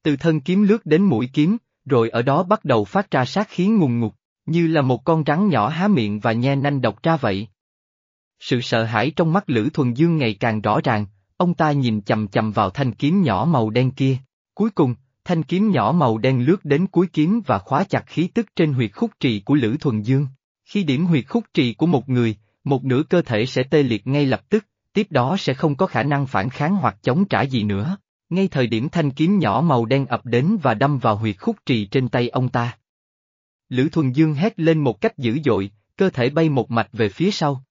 Từ thân kiếm lướt đến mũi kiếm, rồi ở đó bắt đầu phát ra sát khí ngùng ngục, như là một con rắn nhỏ há miệng và nhe nanh độc ra vậy. Sự sợ hãi trong mắt Lữ Thuần Dương ngày càng rõ ràng, ông ta nhìn chầm chầm vào thanh kiếm nhỏ màu đen kia. Cuối cùng, thanh kiếm nhỏ màu đen lướt đến cuối kiếm và khóa chặt khí tức trên huyệt khúc trì của Lữ Thuần Dương. Khi điểm huyệt khúc trì của một người, một nửa cơ thể sẽ tê liệt ngay lập tức, tiếp đó sẽ không có khả năng phản kháng hoặc chống trả gì nữa. Ngay thời điểm thanh kiếm nhỏ màu đen ập đến và đâm vào huyệt khúc trì trên tay ông ta. Lữ Thuần Dương hét lên một cách dữ dội, cơ thể bay một mạch về phía sau,